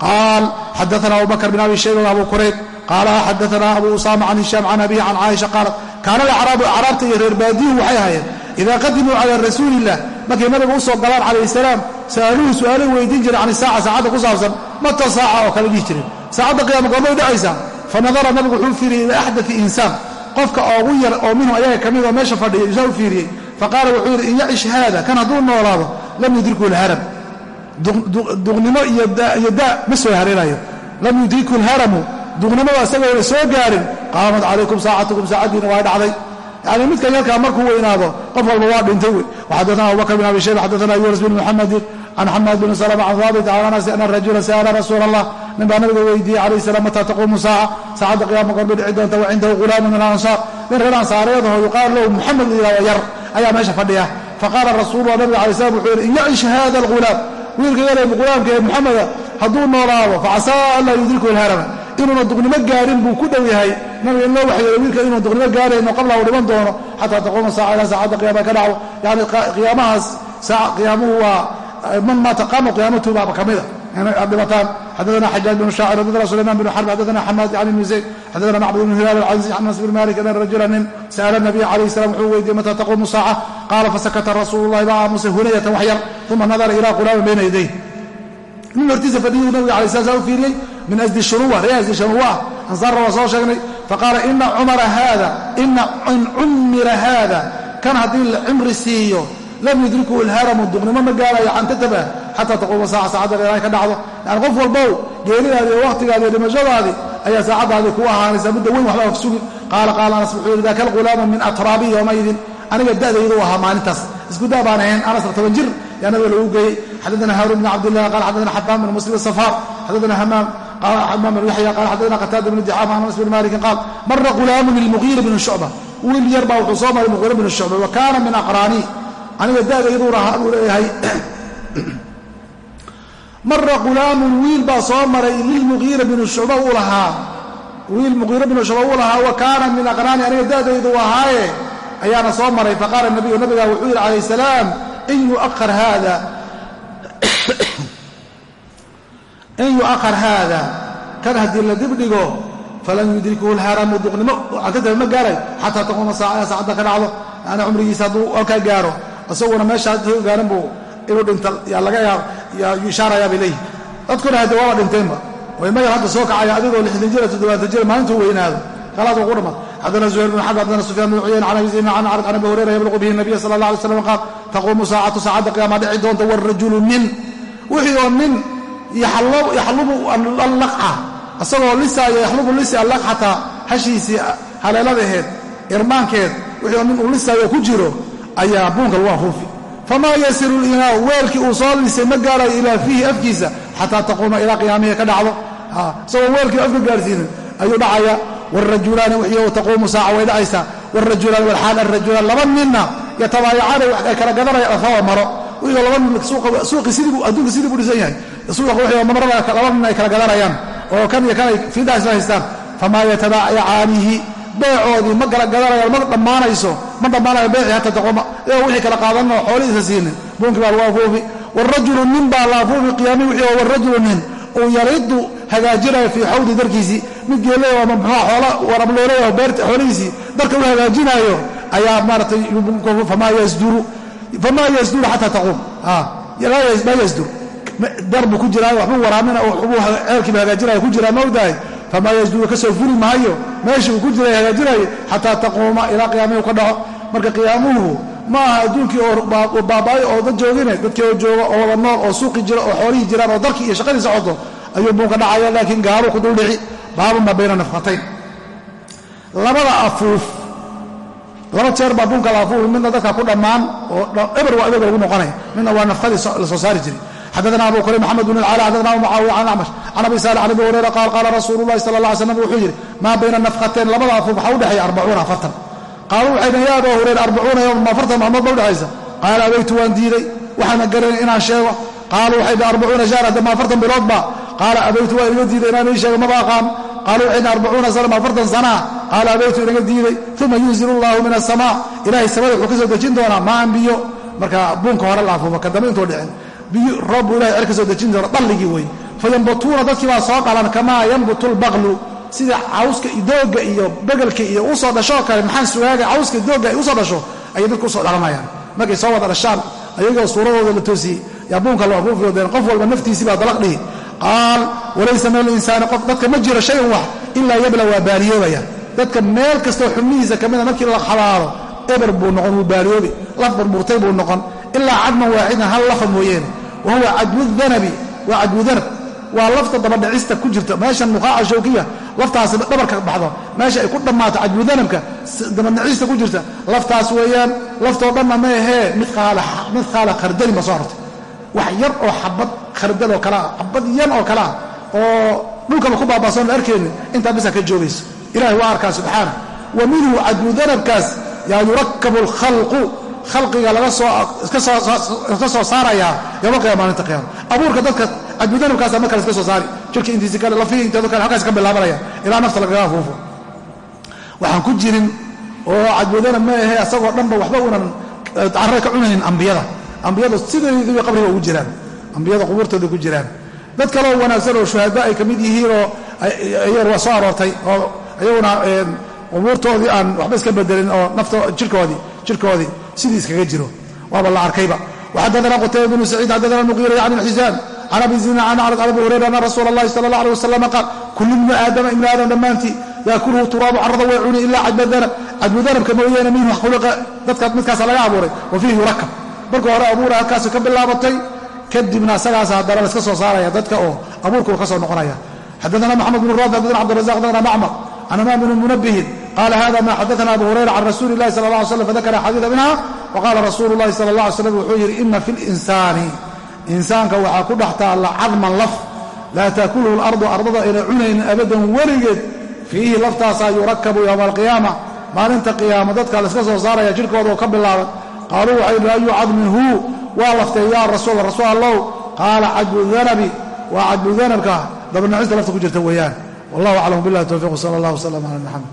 Qaal xadaana abubakr bin abi shayba abu kurayb qaala xadaana abu usaama can hishaam can abihi can caaisha qaalat kaana alacraabu acraabta iyo reer baadiyuhu waxay ahaayeen idaa qadimuu calaa rasuuliillah markay nabiga u soo galaan calayh salaam sa'aluuhu su'aalay weydiin jiray can isaaca saacadda ku saabsan mata saaca oo kale dhihi jireen saacadda qiyaama goormay dhacaysaa fa nabigu wuxuu fiiriyey ilaa axdai insaan qofka oogu yar oo minhum ayaga ka mid oo meesha fadhiya yusaa u fiiriyey faqaala wuxuu yidhi in yacish haada kan hadduu noolaado lam yudriku lharam duqnimo iyo daa ma soo hareerayo lam yudriku lharamu duqnimada isagoona soo gaarin. Qaamat calaykum saacatukum saacaddiina waa dhacday. Yani midkan yarkaa markuu weynaado qof walba waa dhintay wey. Waxadana abubakr bin abi shayba xadana yunas bin muxamedin can xamaad bin salma can haabit can anas ana rajula sa'ala rasuula allah nin baa nabiga weydiiyey calayh salam mataa taquumu saaca? Saacadda qiyaama gorbay dhici doonta wa cindahu ghulaamu min alansaar. Nin reer ansaareedaho yuqaal lahu muxamed layidhahdo yar. Ayaa meesha fadhiya. Faqaala rasuulullah nabiga alay slam wuxuu yidhi in yacish hada alghulaam wiilka yare ghulaamka ee muxameda hadduu noolaado facasaa an laa yudriku lharama inuuna duqnimo gaarin buu ku dhow yahay. Nabiga in loo waxyeelo wiilka inuuna duqnimo gaarayno qabla u dhiman doono xataa taquuma saaca ilaa saacadda qiyama ka dhacdo yani qiyaamahaas qiyaamuhu waa man maata qaama qiyaamatuhu baaba ka mida dhibataan. Xadana xajaaj bn shaacir xadana sulayman bn xarb xadana xamaad yani bn zayd xadana macbud bn hilaal alcaziz can anas bn malik ana rajula nin sa'ala nabiy calayh salam wuxuu weydiiyey mata taquumu saaca? Qaala fasakata rasuulu llahi baa aamusay hunayatan wax yar uma nadara ila qulaamin bayna yaday nin hortiisa fadhiyuu nabiga alay slam saa u fiiriyey min asdi shunuwa ree asdi shunuwa ansaarna waa soo sheegnay faqaala ina cumara haada ina in cummira haada kan haddii la cimri siiyo lam yudriku ilharamu duqnimo ma gaarayo cantatabah xataa taquuma saaca saacadda ilaahay ka dhacdo yani qof walbow geeridaadi iyo wakhtigaadi iyo dhimashadaadii ayaa saacaddaadii ku ahaanaysa mudda weyn waxba afsugi qaala qaala anas wuxuu yidhi daka alghulaamu min atraabi yowmaydin aniga da'daydu ahaa maalintaas isku da baan ahayn anas toban jir yaa nabiga lagu geeyey xadadana haaruun bn cabdillah qala xadadana xabaan bn muslim safaar xadadana hamaam xamaam bn yaxya qala xadadana qataada bn dicaama an anas bn malikin qaal mara ghulaamun lilmuqiira bn shucba wiil yar baa wuxuu soo maray muqiira bn shucba wa kaana min aqraanii aniga da'dayduun ahaa buu leeyahay mara ghulaamun wiil baa soo maray lilmuqiira binu shucba uu lahaa wiil muqiira binu shucba uu lahaa wa kaana min aqraani aniga da'daydu ahaaye ayaana soo maray faqaala nabiyu nabigaa wuxuu yidhi calayh salaam in yuakhar haada in yu'akhar haada kan haddii la dibdhigo falan yudrikuhu lharamu duqnimo cantata ma gaaray xataa taquuma saaca saacadda ka dhacdo yani cumrigiisa hadduu halkaa gaaro isaguna meesha gaaran buu inuu dhinta yaa laga ishaarayaa bay leeyihi dadkuna hadde waaba dhinteenba way mayar hadda soo kacaya adigoo lixdan jira toddobaatan jira maalintuu weynaado khalaas ku dhamad xadana zuhayr bin xarb xadana sufyaan bin cuyayna can abi zaydin can carq can abi hurayra yabluqu bihi nabiya sala allah alay slam qaal taquumu saacatu saacadda qiyaama dhici doonta warajulu nin wixii oo nin yaxlubu allaqca isagoo lisaayo yaxlubu lisi allaqxata hashiisii haleeladaheed irmaankeed wixii nin uu lisaayo ku jiro ayaa buunka lagu afuufi famaa yasiru linaa weelkii uu soo lisay ma gaarayo ilaa fiihi afkiisa xataa taquuma ilaa qiyaamihii ka dhacdo. Isagoo weelkii afka gaarsiinin ayuu dhacaya wrajulaani wixii taquumu saaca way dhacaysaa. Wrajulaani walxaal arrajulaan laba ninna yatabaayacaana ay kala gadanayaan afaba maro. Wixii laba nin suuqi sidii adduunka sidii buu dhisan yahay laba nin ay kala gadanayaan oo kan iyo kan ay fiidaas la ma kala gadanayaan ma dhammaanayso ma dhammaanayo darkiisii mid darka u hagaajinaayo ayaa maaratay famaa yasduru xataa taquum maa yasdur dar buu ku jiraa waxbuu waraamina waxbuu ceelkiiba hagaajinaya ku jiraa maogdahay famaa yasduru ka soo fuli maayo meeshii uu ku jiray hagaajinayo xataa taquuma ilaa qiyaamihi ka dhaco. Marka qiyaamuhu ma aha adduunkii oo baabaayo oo dad joogine dadkii oo jooga oo wada nool oo suuqi jira oo xoolihii jiraan oo darkii iyo shaqadii socoto ayuu buunka dhacaya laakiin gaaluu ku duldhici. Baabun maa bayna nafqatayn. Labada afuuf laba jeer baa buunka la afuufi midna dadka ku dhammaan oo eber waa eberba lagu noqonaya midna waa nafqadii la soo saari jiray xadana abu kurayb maxamed bn alcala xadana mucaawiya can acmash can abi saalix can abi hurayra qaal qaala rasuulu llahi sala alla alay slam wuxuu yidhi maa bayna nafqatayn labada afuuf waxaa udhexeeya arbacuuna afartan qaaluu waxay dhaheen ya aba hurayra arbacuuna yowma afartan maalmood ba udhexaysa qaala abaytu waan diiday waxaana garanay inaan sheego qaaluu waxay dhaheen arbacuuna shahra dama afartan bilood ba qaala abaytu waa inaga diiday inaan ii sheego maba aqaan qaaluu waxay dhaheen arbacuuna sana ma afartan sanaa qaala abaytu inaga diiday uma yunzilu allahu min asamaa ilahay samada wuxuu ka soo dejin doonaa maan biyo marka buunka hore la afuufo ka dambe dhicin biyo roob buu ilahay cer ka soo dejin doona dalligii wey fayambatuuna dadkii baa soo dhalan kamaa yanbutu lbaqlu sida cawska doogga iyo begelka iyo u soo dhashoo kale maxaan sugaaga cawska doogga ay u soo dhasho? Ayay dadku u soo dhalanayaan. Markay soo wada dhashaan ayagoo suuradooda la toosiyey yaa buunka loo afuufiyodeen qof walba naftiisii baa dalaq qaal walaysa min alinsaani qof dadka ma jiro shayan wax ilaa yabla waa baaliyoobaya. Dadka meel kastoo xubnihiisa ka mida markii la xabaaro eber buu noqon wuu baaliyoobi laf burburtay buu noqon ilaa cadman waaxidan hal lafa mooyeene wa huwa cadwudanabi waa cadwudanab waa lafta dabadhicista ku jirta meeshan nuqaaca shawkiya laftaasi dhabarka baxdo meesha ay ku dhammaato cadwudanabka dabadhicista ku jirta laftaas weeyaan laftoo dhanna ma ahee mid qaala khardalin ba soo arortay wax yar oo xabad khardal oo kalea xabad yan oo kalea oo dhulkaba ku baabaasoon la arkaynin intaa bisa ka joogayso ilahay waa arkaa subxaana wa minhu cadwudanabkaas yaa yurakabu alkhalqu khalqiga iska soo saarayaa qiyama maalinta qiyama abuurka dadka cadbudanabkaasa marka la iska soo saari jirka intiisi kale lafihii inteedo kale halkaas ka bilaabanaya ilaa nafta lagaga afuufo waxaan ku jirin oo cadbudanab ma ahe asagoo dhanba waxba unan carre ka cunaynin ambiyada. Ambiyadu sideedii qabriga ugu jiraan. Ambiyada qubuurtooda ku jiraan. Dad kaleoo wanaagsan oo shuhada ay ka mid yihiin oo iyar waa soo aroortay oo iyaguna qubuurtoodii aan waxba iska bedelin oo nafta jirkoodii shirkoodii sidii iskaga jiro. Waaba la arkayba. Waxadana qutayba bnu saciid xadana muqira yani xisaam can abi zina an abi hurayra ana rasuula allahi sala allah alay wasalam qaal kullu ibnu aadama ibnu aadam dhammaantii yaakuluhu turaabu carrada way cuni ilaa cadba danab cadbu danabka mooyaane minhu khuliqa dadkaas midkaasa laga abuuray. Wa fiihi yurakab marka hore abuura halkaasi ka bilaabatay kadibna asagaasa haddana laska soo saaraya dadka oo abuurka uu ka soo noqonaya. Xadana maxamed bnu raafi xadana cabdirazaq xadana macmar can amaam bni munabihin qaala hada ma xadaana abu hurayra can rasuuli lahi sal la alay slam fadakara xadiida minha waqaala rasuulu lahi sala la alay slam wuxuu yidhi ina fi linsaani insaanka waxaa ku dhex taalla cadman laf laa taakuluhu lardu ardada ayna cunaynin abadan weligeed fiihi laftaasaa yurakabu yowma alqiyaama maalinta qiyaama dadka layska soo saaraya jirhkooda oo ka bilaaban qaaluu waxay yidhi ayu cadmin huu waa laftee yaa rasuul rasuul allow qaala cadbu danabi waa cadbu danabka dabanacista lafta ku wallahu aclam billahi towfiiq sala allah wslam ala maxamed